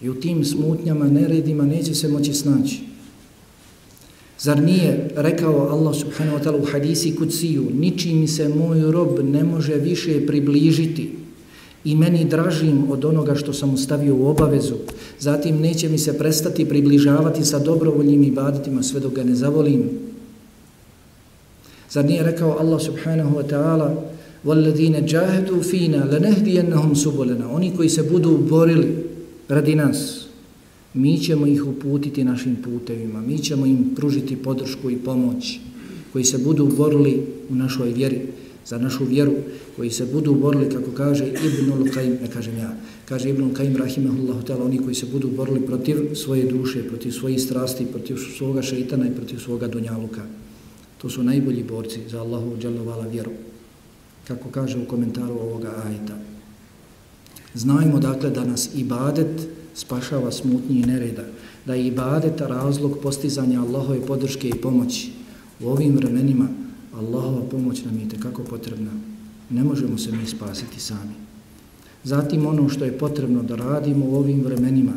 I u tim smutnjama, neredima neće se moći snaći. Zar nije rekao Allah subhanahu wa ta'ala u hadisi kuciju, ničim se moj rob ne može više približiti, i meni dražim od onoga što sam stavio u obavezu. Zatim neće mi se prestati približavati sa dobrovoljnim ibaditima sve dok ga ne zavolim. Zar nije rekao Allah subhanahu wa ta'ala وَالَّذِينَ جَاهَدُوا فِينَا لَنَهْدِيَنَّهُمْ سُبُلَنَا Oni koji se budu borili radi nas, mi ćemo ih uputiti našim putevima, mi ćemo im pružiti podršku i pomoć koji se budu borili u našoj vjeri za našu vjeru, koji se budu borili, kako kaže Ibnul Qaim, ne kažem ja, kaže Ibnul Qaim, rahimahullahu ta'ala, oni koji se budu borili protiv svoje duše, protiv svojih strasti, protiv svoga šeitana i protiv svoga dunjaluka. To su najbolji borci za Allahu dželovala vjeru. Kako kaže u komentaru ovoga ajta. Znajmo dakle da nas ibadet spašava smutnji i nereda, da je ibadet razlog postizanja Allahove podrške i pomoći. U ovim vremenima Allahova pomoć nam je kako potrebna. Ne možemo se mi spasiti sami. Zatim ono što je potrebno da radimo u ovim vremenima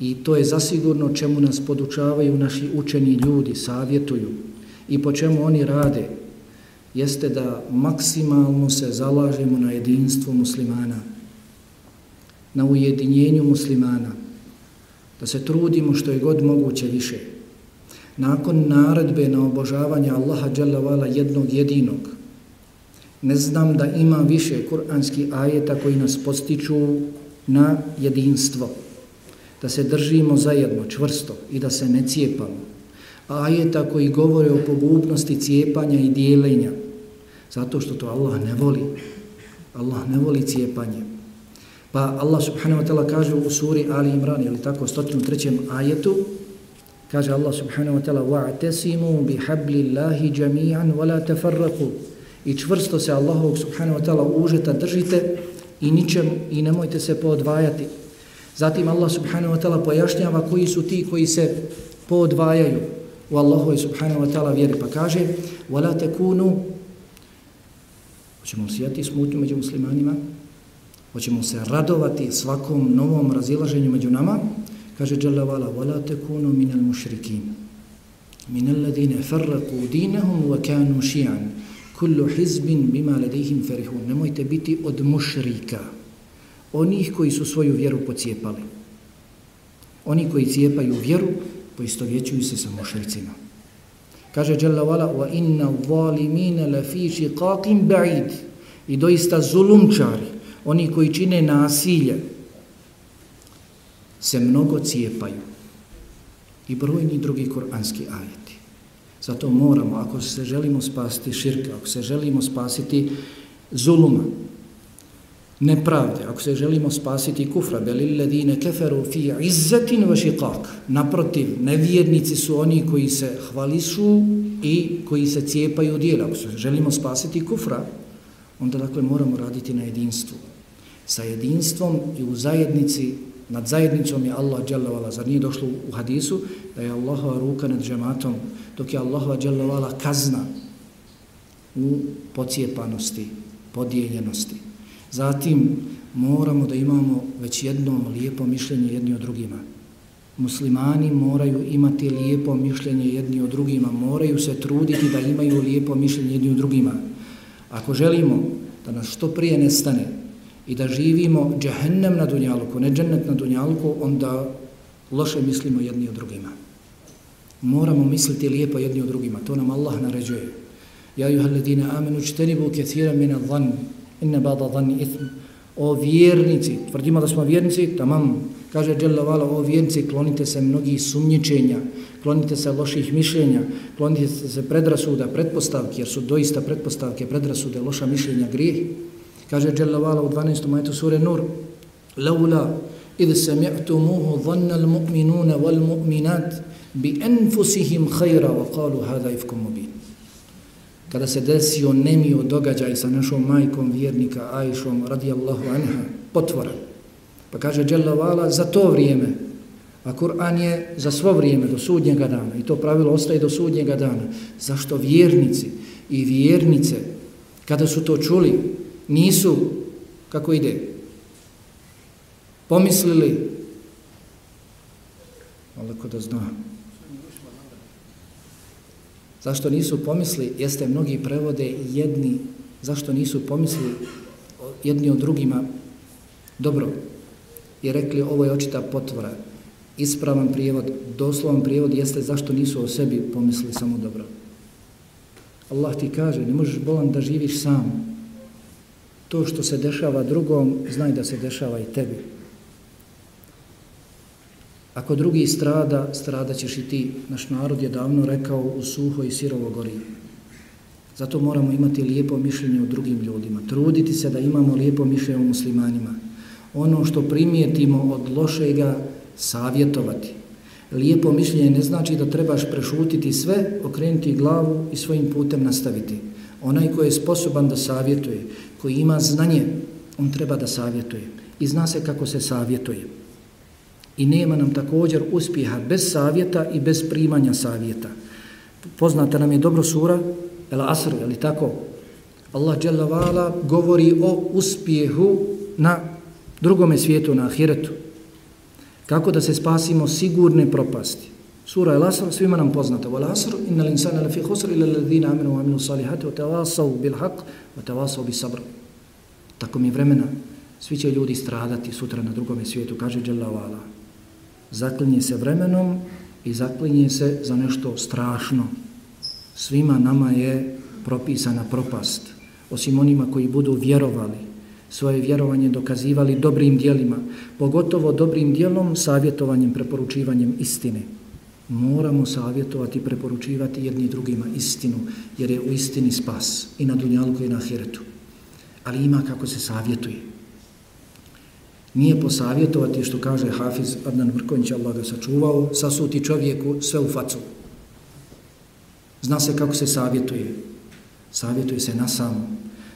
i to je zasigurno čemu nas podučavaju naši učeni ljudi, savjetuju i po čemu oni rade, jeste da maksimalno se zalažemo na jedinstvo muslimana, na ujedinjenju muslimana, da se trudimo što je god moguće više. Nakon naredbe na obožavanje Allaha dželavala jednog jedinog, ne znam da ima više kuranski ajeta koji nas postiču na jedinstvo, da se držimo zajedno, čvrsto i da se ne cijepamo. Ajeta koji govore o pogubnosti cijepanja i dijelenja, zato što to Allah ne voli. Allah ne voli cijepanje. Pa Allah subhanahu wa ta'ala kaže u suri Ali Imran, ili tako, 103. ajetu, kaže Allah subhanahu wa ta'ala وَاعْتَسِمُوا بِحَبْلِ اللَّهِ جَمِيعًا وَلَا تَفَرَّقُوا I čvrsto se Allahu subhanahu wa ta'ala užeta držite i ničem i nemojte se poodvajati. Zatim Allah subhanahu wa ta'ala pojašnjava koji su ti koji se poodvajaju u Allahu subhanahu wa ta'ala vjeri. Pa kaže وَلَا تَكُونُوا Hoćemo li sjeti smutnju među muslimanima? hoćemo se radovati svakom novom razilaženju među nama, kaže Jalla vala, وَلَا تَكُونُوا مِنَ الْمُشْرِكِينَ مِنَ الَّذِينَ فَرَّقُوا دِينَهُمْ وَكَانُوا شِيعًا كُلُّ حِزْبٍ بِمَا لَدِيهِمْ فَرِحُونَ Nemojte biti od mušrika, onih koji su svoju vjeru pocijepali. Oni koji cijepaju vjeru, poistovjećuju se sa mušricima. Kaže Jalla vala, وَإِنَّ الظَّالِمِينَ لَفِي شِقَاقٍ بَعِيدٍ I doista zulumčari, oni koji čine nasilje, se mnogo cijepaju. I brojni drugi koranski ajeti. Zato moramo, ako se želimo spasiti širka, ako se želimo spasiti zuluma, nepravde, ako se želimo spasiti kufra, belil ladine keferu fi izzetin shiqaq. naprotiv, nevjernici su oni koji se hvalisu i koji se cijepaju dijela. Ako se želimo spasiti kufra, onda dakle moramo raditi na jedinstvu sa jedinstvom i u zajednici, nad zajednicom je Allah dželavala. Zar nije došlo u hadisu da je Allahova ruka nad džematom, dok je Allahova dželavala kazna u pocijepanosti, podijeljenosti. Zatim moramo da imamo već jedno lijepo mišljenje jedni o drugima. Muslimani moraju imati lijepo mišljenje jedni o drugima, moraju se truditi da imaju lijepo mišljenje jedni o drugima. Ako želimo da nas što prije nestane, i da živimo džehennem na dunjaluku, ne džennet na dunjaluku, onda loše mislimo jedni o drugima. Moramo misliti lijepo jedni o drugima, to nam Allah naređuje. Ja juha ledina amenu čtenibu kethira mina dhan, inne bada dhan ithm. O vjernici, tvrdimo da smo vjernici, tamam, kaže Jalla Vala, o vjernici, klonite se mnogih sumnjičenja, klonite se loših mišljenja, klonite se predrasuda, pretpostavke, jer su doista pretpostavke, predrasude, loša mišljenja, grijeh. Kaže Jalla Vala u 12. majetu sure Nur, Laula idh sami'tumuhu dhanna al-mu'minuna wal-mu'minat bi anfusihim khayra wa qalu hadha ifkum mubin. Kada se desio nemio događaj sa našom majkom vjernika Ajšom radijallahu anha, potvora. Pa kaže Jalla Vala za to vrijeme, a Kur'an je za svo vrijeme do sudnjega dana i to pravilo ostaje do sudnjega dana. Zašto vjernici i vjernice kada su to čuli nisu, kako ide, pomislili, ali da zna, zašto nisu pomisli, jeste mnogi prevode jedni, zašto nisu pomisli jedni od drugima, dobro, i rekli ovo je očita potvora, ispravan prijevod, doslovan prijevod jeste zašto nisu o sebi pomislili samo dobro. Allah ti kaže, ne možeš bolan da živiš sam, to što se dešava drugom, znaj da se dešava i tebi. Ako drugi strada, strada ćeš i ti. Naš narod je davno rekao u suho i sirovo gori. Zato moramo imati lijepo mišljenje o drugim ljudima. Truditi se da imamo lijepo mišljenje o muslimanima. Ono što primijetimo od lošega, savjetovati. Lijepo mišljenje ne znači da trebaš prešutiti sve, okrenuti glavu i svojim putem nastaviti. Onaj koji je sposoban da savjetuje, koji ima znanje, on treba da savjetuje. I zna se kako se savjetuje. I nema nam također uspjeha bez savjeta i bez primanja savjeta. Poznata nam je dobro sura El Asr, je li tako? Allah Đelavala govori o uspjehu na drugome svijetu, na ahiretu. Kako da se spasimo sigurne propasti. Sura Al-Asr svima nam poznata. Wal Asr, innal insana lafi khusr illa alladhina amanu wa amilus salihati wa tawasaw bil haq wa tawasaw bis sabr. Tako mi vremena, svi će ljudi stradati sutra na drugom svijetu, kaže Jalla Vala. Zaklinje se vremenom i zaklinje se za nešto strašno. Svima nama je propisana propast, osim onima koji budu vjerovali, svoje vjerovanje dokazivali dobrim dijelima, pogotovo dobrim dijelom savjetovanjem, preporučivanjem istine. Moramo savjetovati i preporučivati jedni drugima istinu, jer je u istini spas i na dunjalku i na ahiretu. Ali ima kako se savjetuje. Nije posavjetovati što kaže Hafiz Adnan Mrkonjić, Allah ga sačuvao, sasuti čovjeku sve u facu. Zna se kako se savjetuje. Savjetuje se na samom.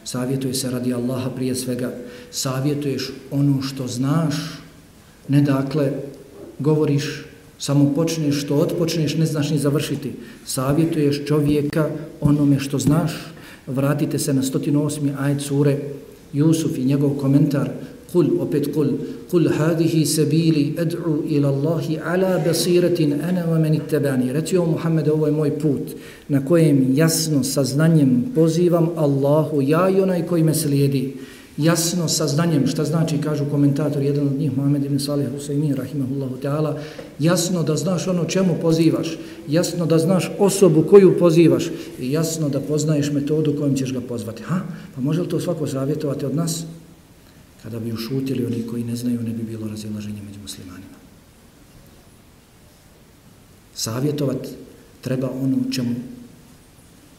Savjetuje se radi Allaha prije svega. Savjetuješ ono što znaš. Ne dakle, govoriš, samo počneš što otpočneš, ne znaš ni završiti. Savjetuješ čovjeka onome što znaš. Vratite se na 108. ajd sure Jusuf i njegov komentar. Kul, opet kul, kul hadihi sabili ad'u ila Allahi ala basiratin ana wa meni tebani. Reci o Muhammed, ovo je moj put na kojem jasno sa znanjem pozivam Allahu, ja i onaj koji me slijedi. Jasno saznanjem, šta znači, kažu komentator, jedan od njih, Muhammed ibn Salih Husaymin, rahimahullahu ta'ala, jasno da znaš ono čemu pozivaš, jasno da znaš osobu koju pozivaš i jasno da poznaješ metodu kojom ćeš ga pozvati. Ha? Pa može li to svako savjetovati od nas? Kada bi ušutili oni koji ne znaju, ne bi bilo razilaženje među muslimanima. Savjetovat treba ono čemu,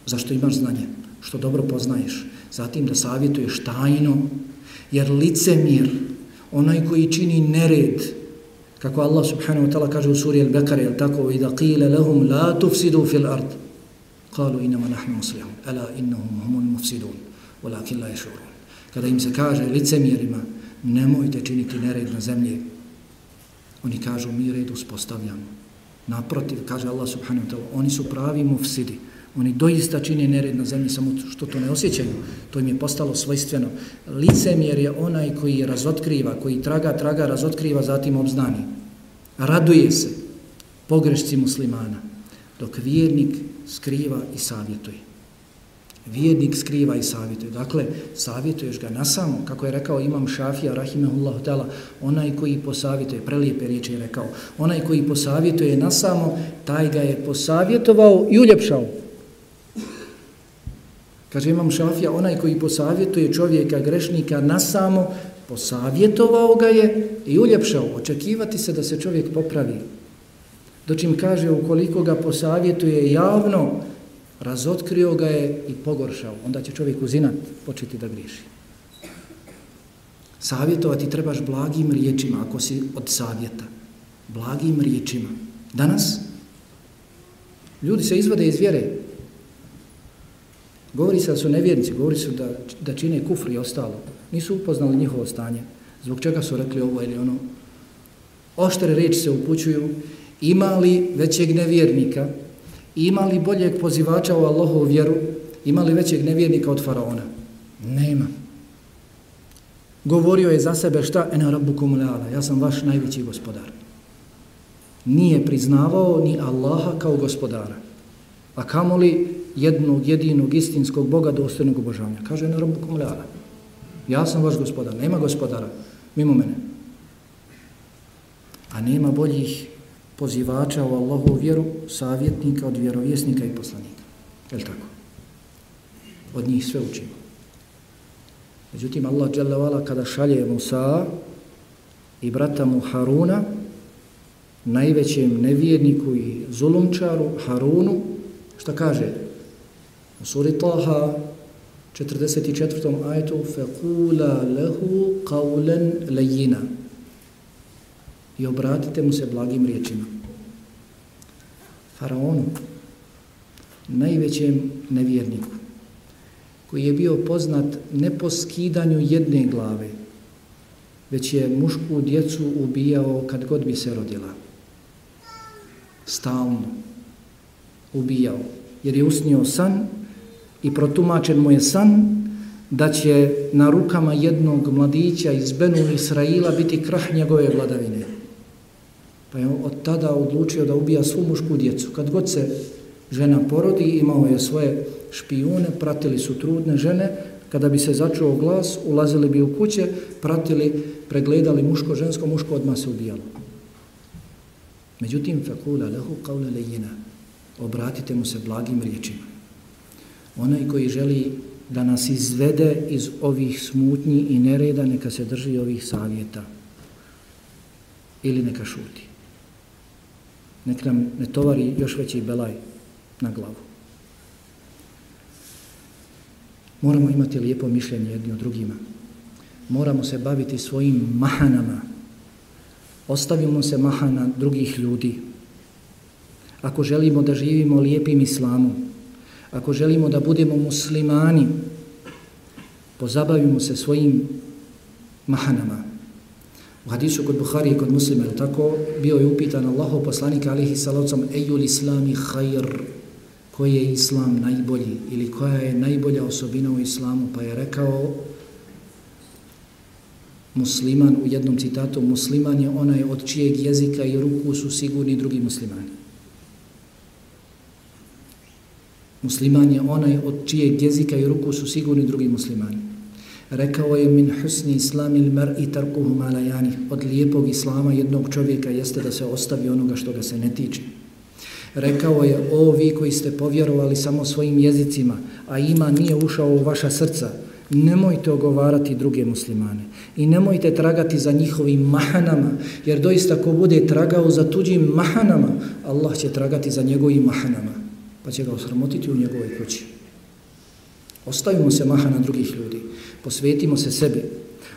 zašto imaš znanje, što dobro poznaješ. Zatim da savjetuješ tajno, jer licemir, onaj koji čini nered, kako Allah subhanahu wa ta'ala kaže u suri Al-Bekare, jel tako, i da qile lahum la tufsidu fil ard, kalu inama nahnu muslihun, ala innahum humun mufsidun, walakin la ješurun kada im se kaže licemjerima nemojte činiti nered na zemlji. Oni kažu mi red uspostavljamo. Naprotiv kaže Allah subhanahu wa ta'ala oni su pravi mufsidi oni doista čine nered na zemlji samo što to ne osjećaju to im je postalo svojstveno licemjer je onaj koji razotkriva koji traga traga razotkriva zatim obznani raduje se pogrešci muslimana dok vjernik skriva i savjetuje Vjernik skriva i savjetuje. Dakle, savjetuješ ga na samo, kako je rekao imam Šafija, rahimahullahu ta'ala, onaj koji posavjetuje, prelijepe riječi je rekao, onaj koji posavjetuje na samo, taj ga je posavjetovao i uljepšao. Kaže imam Šafija, onaj koji posavjetuje čovjeka, grešnika na samo, posavjetovao ga je i uljepšao. Očekivati se da se čovjek popravi. Dočim kaže, ukoliko ga posavjetuje javno, razotkrio ga je i pogoršao. Onda će čovjek uzinat početi da griši. Savjetovati trebaš blagim riječima, ako si od savjeta. Blagim riječima. Danas ljudi se izvode iz vjere. Govori se da su nevjernici, govori se da, da čine kufri i ostalo. Nisu upoznali njihovo stanje. Zbog čega su rekli ovo ili ono. Oštre reči se upućuju. Ima li većeg nevjernika Ima li boljeg pozivača u Allahovu vjeru? Ima li većeg nevjernika od faraona? Nema. Govorio je za sebe šta? Ena rabbukum leala. Ja sam vaš najveći gospodar. Nije priznavao ni Allaha kao gospodara. A kamoli jednog jedinog istinskog Boga dostojnog obožavanja? Kaže ena robu leala. Ja sam vaš gospodar. Nema gospodara mimo mene. A nema boljih pozivača u Allahovu vjeru, savjetnika od vjerovjesnika i poslanika. Je li tako? Od njih sve učimo. Međutim, Allah dželevala kada šalje Musa i brata mu Haruna, najvećem nevjerniku i zulumčaru Harunu, šta kaže? U suri Taha 44. ajetu فَقُولَا لَهُ قَوْلًا لَيِّنَا I obratite mu se blagim riječima. Faraonu, najvećem nevjerniku, koji je bio poznat ne po skidanju jedne glave, već je mušku djecu ubijao kad god bi se rodila. Stalno ubijao, jer je usnio san i protumačen mu je san da će na rukama jednog mladića iz Benu Israila biti krah njegove vladavine. Pa je od tada odlučio da ubija svu mušku djecu. Kad god se žena porodi, imao je svoje špijune, pratili su trudne žene, kada bi se začuo glas, ulazili bi u kuće, pratili, pregledali muško, žensko, muško, odmah se ubijalo. Međutim, fakula lehu kaule lejina, obratite mu se blagim riječima. Onaj koji želi da nas izvede iz ovih smutnji i nereda, neka se drži ovih savjeta. Ili neka šuti. Nek nam ne tovari još veći belaj na glavu. Moramo imati lijepo mišljenje jedni o drugima. Moramo se baviti svojim mahanama. Ostavimo se mahana drugih ljudi. Ako želimo da živimo lijepim islamom, ako želimo da budemo muslimani, pozabavimo se svojim mahanama. U hadisu kod Buhari i kod muslima, tako, bio je upitan Allaho poslanika alihi salavcom, ejul islami hajr, koji je islam najbolji ili koja je najbolja osobina u islamu, pa je rekao musliman u jednom citatu, musliman je onaj od čijeg jezika i ruku su sigurni drugi muslimani. Musliman je onaj od čijeg jezika i ruku su sigurni drugi muslimani. Rekao je min husni islam il mar i tarkuhu malajani. Od lijepog islama jednog čovjeka jeste da se ostavi onoga što ga se ne tiče. Rekao je, o vi koji ste povjerovali samo svojim jezicima, a ima nije ušao u vaša srca, nemojte ogovarati druge muslimane i nemojte tragati za njihovim mahanama, jer doista ko bude tragao za tuđim mahanama, Allah će tragati za njegovim mahanama, pa će ga osramotiti u njegovoj kući. Ostavimo se mahana drugih ljudi, posvetimo se sebi.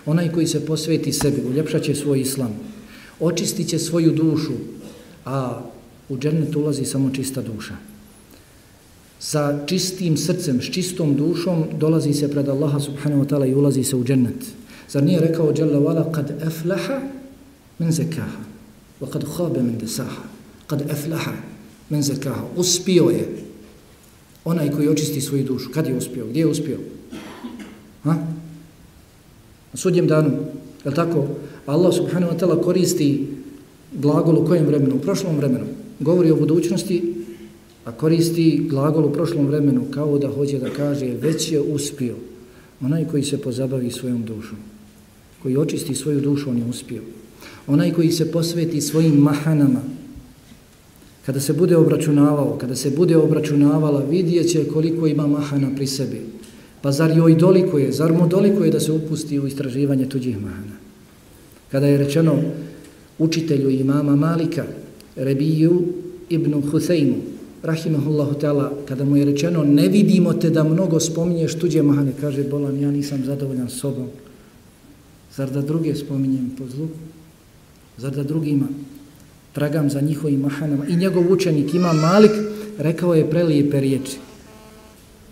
Onaj koji se posveti sebi, uljepšat će svoj islam, očistit će svoju dušu, a u džennet ulazi samo čista duša. Sa čistim srcem, s čistom dušom dolazi se pred Allaha subhanahu wa ta'ala i ulazi se u džennet. Zar nije rekao Jalla wala kad aflaha men zekaha wa kad khabe men desaha kad aflaha men zekaha uspio je onaj koji očisti svoju dušu. Kad je uspio? Gdje je uspio? Ha? Na sudjem danu. Je tako? Allah subhanahu wa ta'ala koristi glagol u kojem vremenu? U prošlom vremenu govori o budućnosti, a koristi glagol u prošlom vremenu kao da hoće da kaže već je uspio onaj koji se pozabavi svojom dušom, koji očisti svoju dušu, on je uspio. Onaj koji se posveti svojim mahanama, kada se bude obračunavao, kada se bude obračunavala, vidjet će koliko ima mahana pri sebi. Pa zar joj dolikuje, zar mu dolikuje da se upusti u istraživanje tuđih mahana? Kada je rečeno učitelju imama Malika, Rebiju ibn Husaymu, rahimahullahu ta'ala, kada mu je rečeno ne vidimo te da mnogo spominješ tuđe mahane, kaže Bolan, ja nisam zadovoljan sobom. Zar da druge spominjem po zlu? Zar da drugima tragam za njihovim mahanama? I njegov učenik ima Malik, rekao je prelijepe riječi.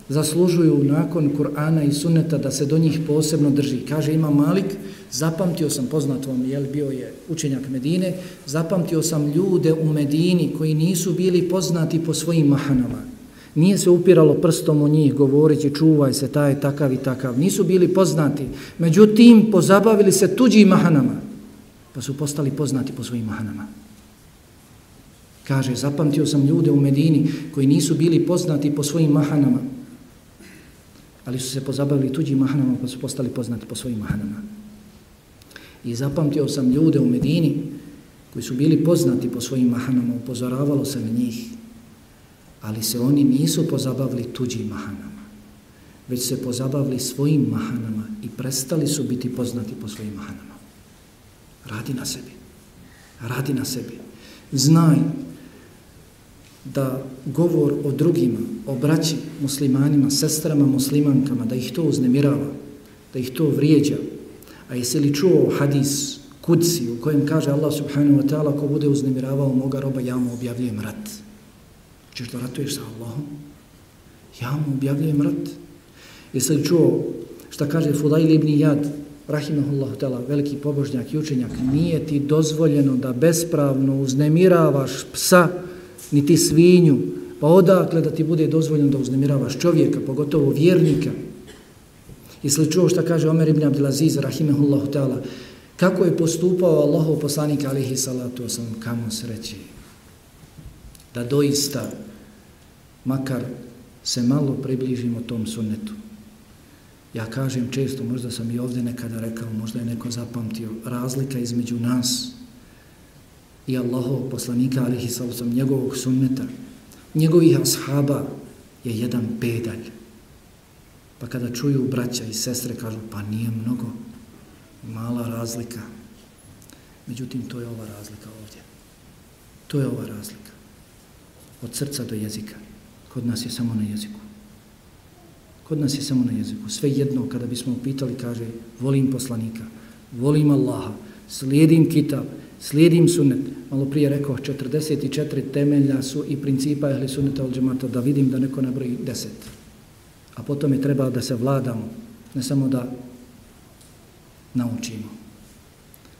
Zaslužuju nakon Kur'ana i Sunneta da se do njih posebno drži. Kaže ima Malik, Zapamtio sam, poznat vam, jel bio je učenjak Medine, zapamtio sam ljude u Medini koji nisu bili poznati po svojim mahanama. Nije se upiralo prstom u njih govoreći čuvaj se, taj takav i takav. Nisu bili poznati. Međutim, pozabavili se tuđim mahanama, pa su postali poznati po svojim mahanama. Kaže, zapamtio sam ljude u Medini koji nisu bili poznati po svojim mahanama, ali su se pozabavili tuđim mahanama, pa su postali poznati po svojim mahanama. I zapamtio sam ljude u Medini koji su bili poznati po svojim mahanama, upozoravalo se na njih, ali se oni nisu pozabavili tuđim mahanama, već se pozabavili svojim mahanama i prestali su biti poznati po svojim mahanama. Radi na sebi. Radi na sebi. Znaj da govor o drugima, o braći muslimanima, sestrama muslimankama, da ih to uznemirava, da ih to vrijeđa. A jesi li čuo hadis kudsi u kojem kaže Allah subhanahu wa ta'ala ko bude uznemiravao moga roba, ja mu objavljujem rat. Češ da ratuješ sa Allahom? Ja mu objavljujem rat. Jesi li čuo šta kaže Fudail ibn Jad, rahimahullahu ta'ala, veliki pobožnjak i učenjak, nije ti dozvoljeno da bespravno uznemiravaš psa, niti svinju, pa odakle da ti bude dozvoljeno da uznemiravaš čovjeka, pogotovo vjernika. Jesi li čuo šta kaže Omer ibn Abdelaziz, rahimehullahu ta'ala, kako je postupao Allahov poslanik alihi salatu wasalam, kamo sreći, da doista, makar se malo približimo tom sunnetu. Ja kažem često, možda sam i ovdje nekada rekao, možda je neko zapamtio, razlika između nas i Allahovog poslanika, alihi sallam, njegovog sunneta, njegovih ashaba je jedan pedalj. Pa kada čuju braća i sestre, kažu, pa nije mnogo, mala razlika. Međutim, to je ova razlika ovdje. To je ova razlika. Od srca do jezika. Kod nas je samo na jeziku. Kod nas je samo na jeziku. Sve jedno kada bismo upitali, kaže, volim poslanika, volim Allaha, slijedim kitab, slijedim sunnet. Malo prije rekao, 44 temelja su i principa ehli sunneta od džemata, da vidim da neko nabroji 10. A potom je treba da se vladamo, ne samo da naučimo.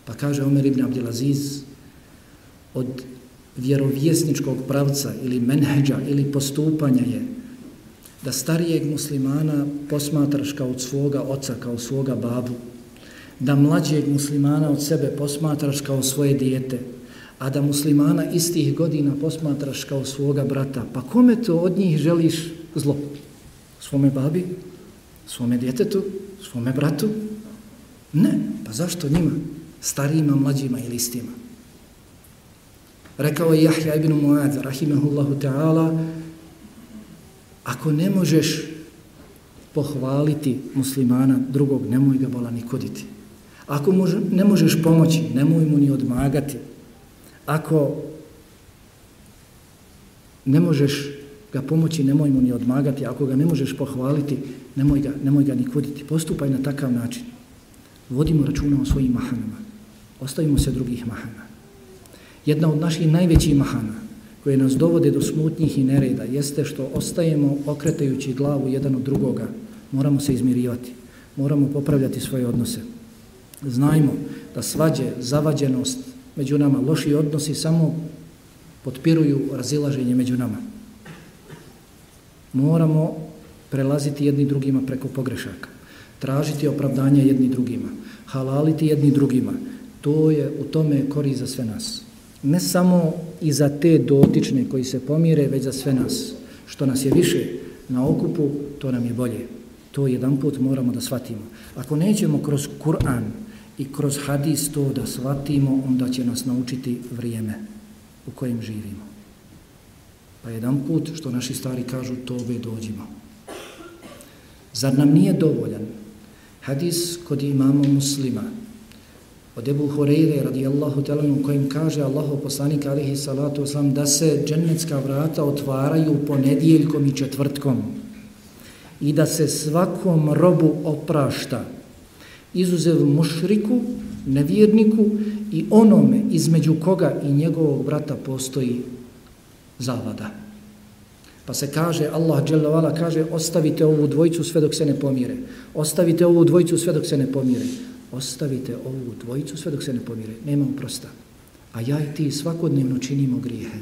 Pa kaže Omer ibn Abdelaziz, od vjerovjesničkog pravca ili menheđa ili postupanja je da starijeg muslimana posmatraš kao svoga oca, kao svoga babu, da mlađeg muslimana od sebe posmatraš kao svoje dijete, a da muslimana istih godina posmatraš kao svoga brata, pa kome to od njih želiš zlo? Svome babi? Svome djetetu? Svome bratu? Ne, pa zašto njima? Starijima, mlađima ili istima? Rekao je Jahja ibn Muad, rahimahullahu ta'ala, ako ne možeš pohvaliti muslimana drugog, nemoj ga bola nikoditi. koditi. Ako može, ne možeš pomoći, nemoj mu ni odmagati. Ako ne možeš ga pomoći, nemoj mu ni odmagati. Ako ga ne možeš pohvaliti, nemoj ga, nemoj ga ni kuditi. Postupaj na takav način. Vodimo računa o svojim mahanama. Ostavimo se drugih mahana. Jedna od naših najvećih mahana koje nas dovode do smutnjih i nereda jeste što ostajemo okretajući glavu jedan od drugoga. Moramo se izmirivati. Moramo popravljati svoje odnose. Znajmo da svađe, zavađenost među nama, loši odnosi samo potpiruju razilaženje među nama. Moramo prelaziti jedni drugima preko pogrešaka. Tražiti opravdanje jedni drugima. Halaliti jedni drugima. To je u tome kori za sve nas ne samo i za te dotične koji se pomire, već za sve nas. Što nas je više na okupu, to nam je bolje. To jedan put moramo da shvatimo. Ako nećemo kroz Kur'an i kroz hadis to da shvatimo, onda će nas naučiti vrijeme u kojem živimo. Pa jedan put, što naši stari kažu, to tobe dođimo. Zar nam nije dovoljan hadis kod imama muslima, od Ebu Horeire radijallahu talanu kojim kaže Allahu poslanik alihi salatu oslam da se džennetska vrata otvaraju ponedjeljkom i četvrtkom i da se svakom robu oprašta izuzev mušriku, nevjerniku i onome između koga i njegovog brata postoji zavada. Pa se kaže, Allah dželavala kaže, ostavite ovu dvojicu sve dok se ne pomire. Ostavite ovu dvojicu sve dok se ne pomire ostavite ovu dvojicu sve dok se ne pomire. Nema oprosta. A ja i ti svakodnevno činimo grijehe.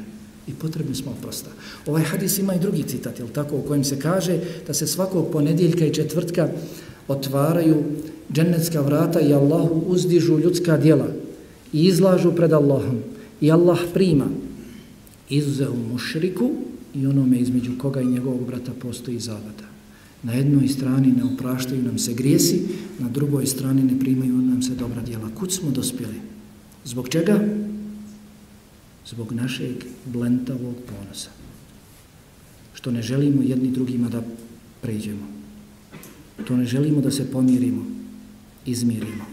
I potrebni smo oprosta. Ovaj hadis ima i drugi citat, je tako, u kojem se kaže da se svakog ponedjeljka i četvrtka otvaraju džennetska vrata i Allahu uzdižu ljudska djela i izlažu pred Allahom. I Allah prima izuzeo mušriku i onome između koga i njegovog brata postoji zavada. Na jednoj strani ne opraštaju nam se grijesi, na drugoj strani ne primaju nam se dobra djela. Kud smo dospjeli? Zbog čega? Zbog našeg blentavog ponosa. Što ne želimo jedni drugima da pređemo. To ne želimo da se pomirimo, izmirimo.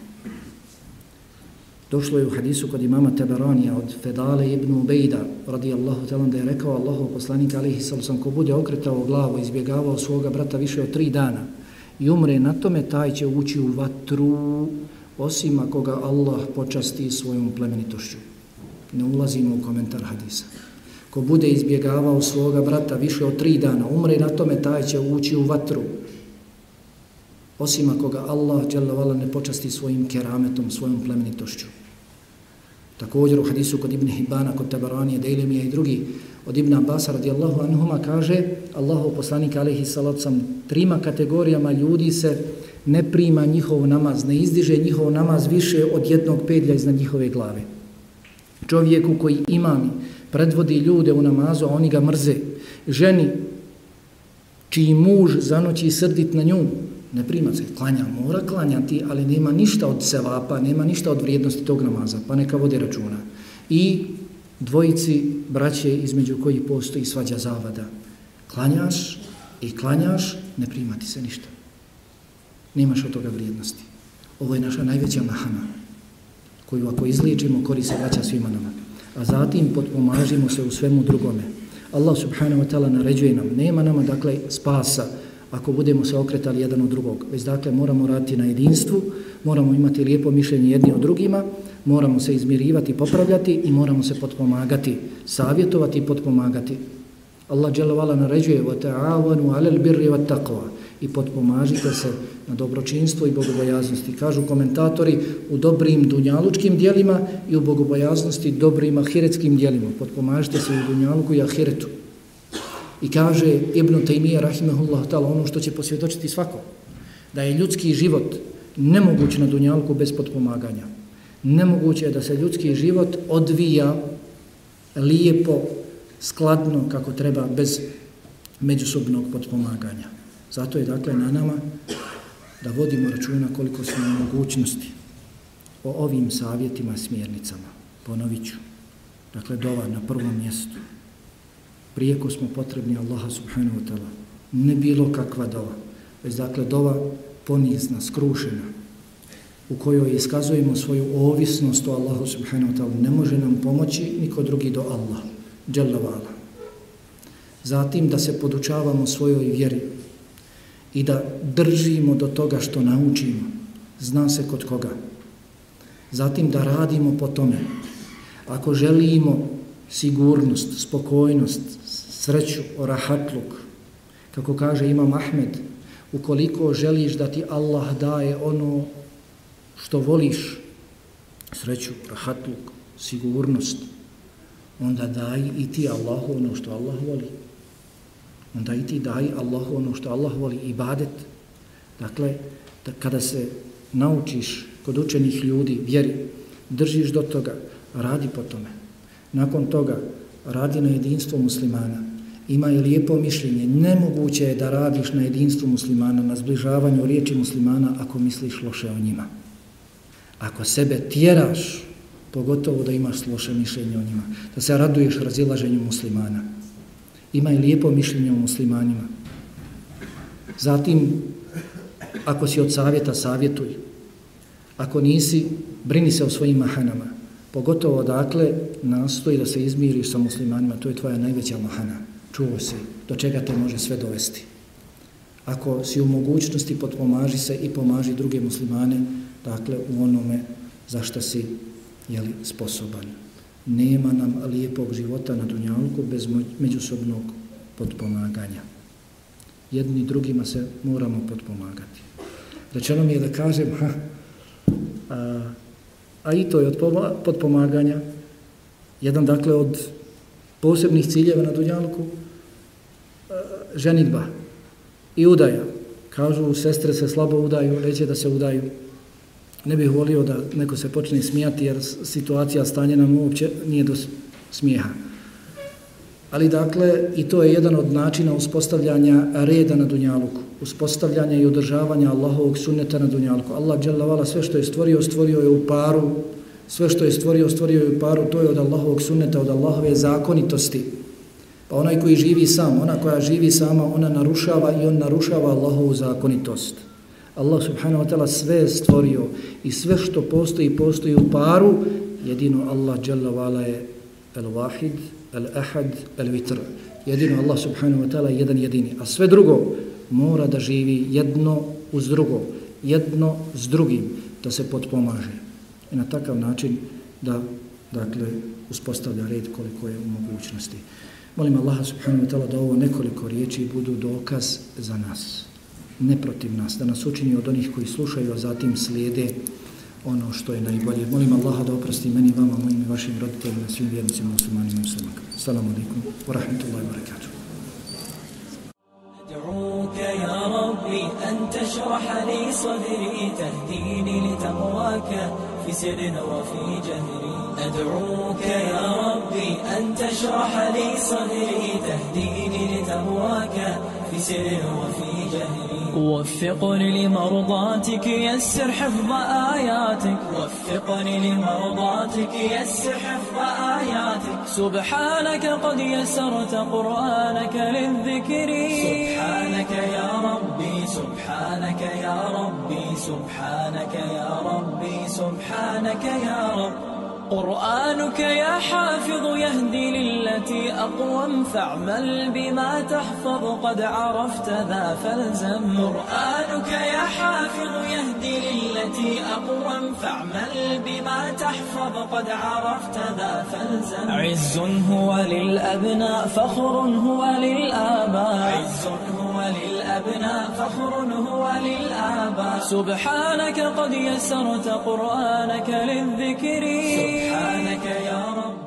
Došlo je u hadisu kod imama Teberanija od Fedale ibn Ubejda, radijallahu talan, da je rekao Allahu poslanik alihi sallam, ko bude okretao glavu, izbjegavao svoga brata više od tri dana i umre na tome, taj će ući u vatru, osim ako ga Allah počasti svojom plemenitošću. Ne ulazimo u komentar hadisa. Ko bude izbjegavao svoga brata više od tri dana, umre na tome, taj će ući u vatru, osim ako ga Allah ne počasti svojim kerametom, svojom plemenitošću. Također u hadisu kod Ibn Hibana, kod Tabaranije, Dejlemija i drugi, od Ibn Abbas radijallahu anhuma kaže Allahov poslanik alaihi salacom trima kategorijama ljudi se ne prima njihov namaz, ne izdiže njihov namaz više od jednog pedlja iznad njihove glave. Čovjeku koji imami predvodi ljude u namazu, a oni ga mrze. Ženi čiji muž zanoći srdit na nju, ne prima se, klanja, mora klanjati, ali nema ništa od sevapa, nema ništa od vrijednosti tog namaza, pa neka vode računa. I dvojici braće između kojih postoji svađa zavada. Klanjaš i klanjaš, ne primati se ništa. Nemaš od toga vrijednosti. Ovo je naša najveća mahana, koju ako izličimo, kori se vraća svima nama. A zatim potpomažimo se u svemu drugome. Allah subhanahu wa ta'ala naređuje nam, nema nama dakle spasa, ako budemo se okretali jedan od drugog. Već dakle moramo raditi na jedinstvu, moramo imati lijepo mišljenje jedni od drugima, moramo se izmirivati, popravljati i moramo se potpomagati, savjetovati i potpomagati. Allah dželovala naređuje وَتَعَوَنُوا عَلَى الْبِرِّ وَتَّقْوَا i potpomažite se na dobročinstvo i bogobojaznosti. Kažu komentatori u dobrim dunjalučkim dijelima i u bogobojaznosti dobrim ahiretskim dijelima. Potpomažite se u dunjaluku i ahiretu. I kaže Ibn Taymiyyah rahimahullah ta'ala ono što će posvjedočiti svako, da je ljudski život nemoguć na dunjalku bez potpomaganja. Nemoguće je da se ljudski život odvija lijepo, skladno kako treba, bez međusobnog potpomaganja. Zato je dakle na nama da vodimo računa koliko smo mogućnosti o ovim savjetima, smjernicama. Ponovit ću. Dakle, dova na prvom mjestu prijeko smo potrebni Allaha subhanahu wa ta'ala. Ne bilo kakva dova, već dakle dova ponizna, skrušena, u kojoj iskazujemo svoju ovisnost o Allahu subhanahu wa ta'ala. Ne može nam pomoći niko drugi do Allah, dželavala. Zatim da se podučavamo svojoj vjeri i da držimo do toga što naučimo, zna se kod koga. Zatim da radimo po tome. Ako želimo sigurnost, spokojnost, sreću, rahatluk. Kako kaže Imam Ahmed, ukoliko želiš da ti Allah daje ono što voliš, sreću, rahatluk, sigurnost, onda daj i ti Allahu ono što Allah voli. Onda i ti daj Allahu ono što Allah voli, ibadet. Dakle, da kada se naučiš kod učenih ljudi, vjeri, držiš do toga, radi po tome. Nakon toga, radi na jedinstvo muslimana, imaju lijepo mišljenje. Nemoguće je da radiš na jedinstvu muslimana, na zbližavanju riječi muslimana ako misliš loše o njima. Ako sebe tjeraš, pogotovo da imaš loše mišljenje o njima, da se raduješ razilaženju muslimana. Imaj lijepo mišljenje o muslimanima. Zatim, ako si od savjeta, savjetuj. Ako nisi, brini se o svojim mahanama. Pogotovo, dakle, nastoji da se izmiriš sa muslimanima, to je tvoja najveća mahana čuo si do čega te može sve dovesti. Ako si u mogućnosti, potpomaži se i pomaži druge muslimane, dakle, u onome za što si jeli, sposoban. Nema nam lijepog života na Dunjalku bez međusobnog potpomaganja. Jedni drugima se moramo potpomagati. Rečeno mi je da kažem, ha, a, a i to je od potpomaganja, jedan dakle od posebnih ciljeva na Dunjalku, e, ženitba i udaja. Kažu, sestre se slabo udaju, neće da se udaju. Ne bih volio da neko se počne smijati, jer situacija stanje nam uopće nije do smijeha. Ali dakle, i to je jedan od načina uspostavljanja reda na Dunjaluku, uspostavljanja i održavanja Allahovog sunneta na Dunjaluku. Allah, dželavala, sve što je stvorio, stvorio je u paru, sve što je stvorio, stvorio je u paru, to je od Allahovog sunneta, od Allahove zakonitosti. Pa onaj koji živi sam, ona koja živi sama, ona narušava i on narušava Allahovu zakonitost. Allah subhanahu wa ta'ala sve je stvorio i sve što postoji, postoji u paru, jedino Allah jalla vala je el-wahid, el-ahad, el-vitr. Jedino Allah subhanahu wa ta'ala je jedan jedini, a sve drugo mora da živi jedno uz drugo, jedno s drugim, da se potpomaže I na takav način da dakle, uspostavlja red koliko je u mogućnosti. Molim Allaha subhanahu wa ta'ala da ovo nekoliko riječi budu dokaz za nas, ne protiv nas, da nas učini od onih koji slušaju, a zatim slijede ono što je najbolje. Molim Allaha da oprosti meni, vama, mojim i vašim roditeljima, svim vjernicima, muslimanima i muslimanima. Salamu alaikum, wa rahmatullahi wa barakatuh. أدعوك يا ربي أن تشرح لي صدري تهديني لتقواك في سر وفي جهري أدعوك يا ربي أن تشرح لي صدري تهديني لتقواك في سر وفي جهري. وفقني لمرضاتك يسر حفظ آياتك. وفقني لمرضاتك يسر حفظ آياتك. سبحانك قد يسرت قرآنك للذكر. سبحانك يا ربي سبحانك يا ربي سبحانك يا ربي سبحانك يا رب. قرآنك يا حافظ يهدي للتي أقوم فاعمل بما تحفظ قد عرفت ذا فالزم. قرآنك يا حافظ يهدي للتي أقوم فاعمل بما تحفظ قد عرفت ذا فالزم. عز هو للأبناء فخر هو للآباء. عز هو وللأبناء فخر هو للآباء سبحانك قد يسرت قرآنك للذكر. سبحانك يا رب.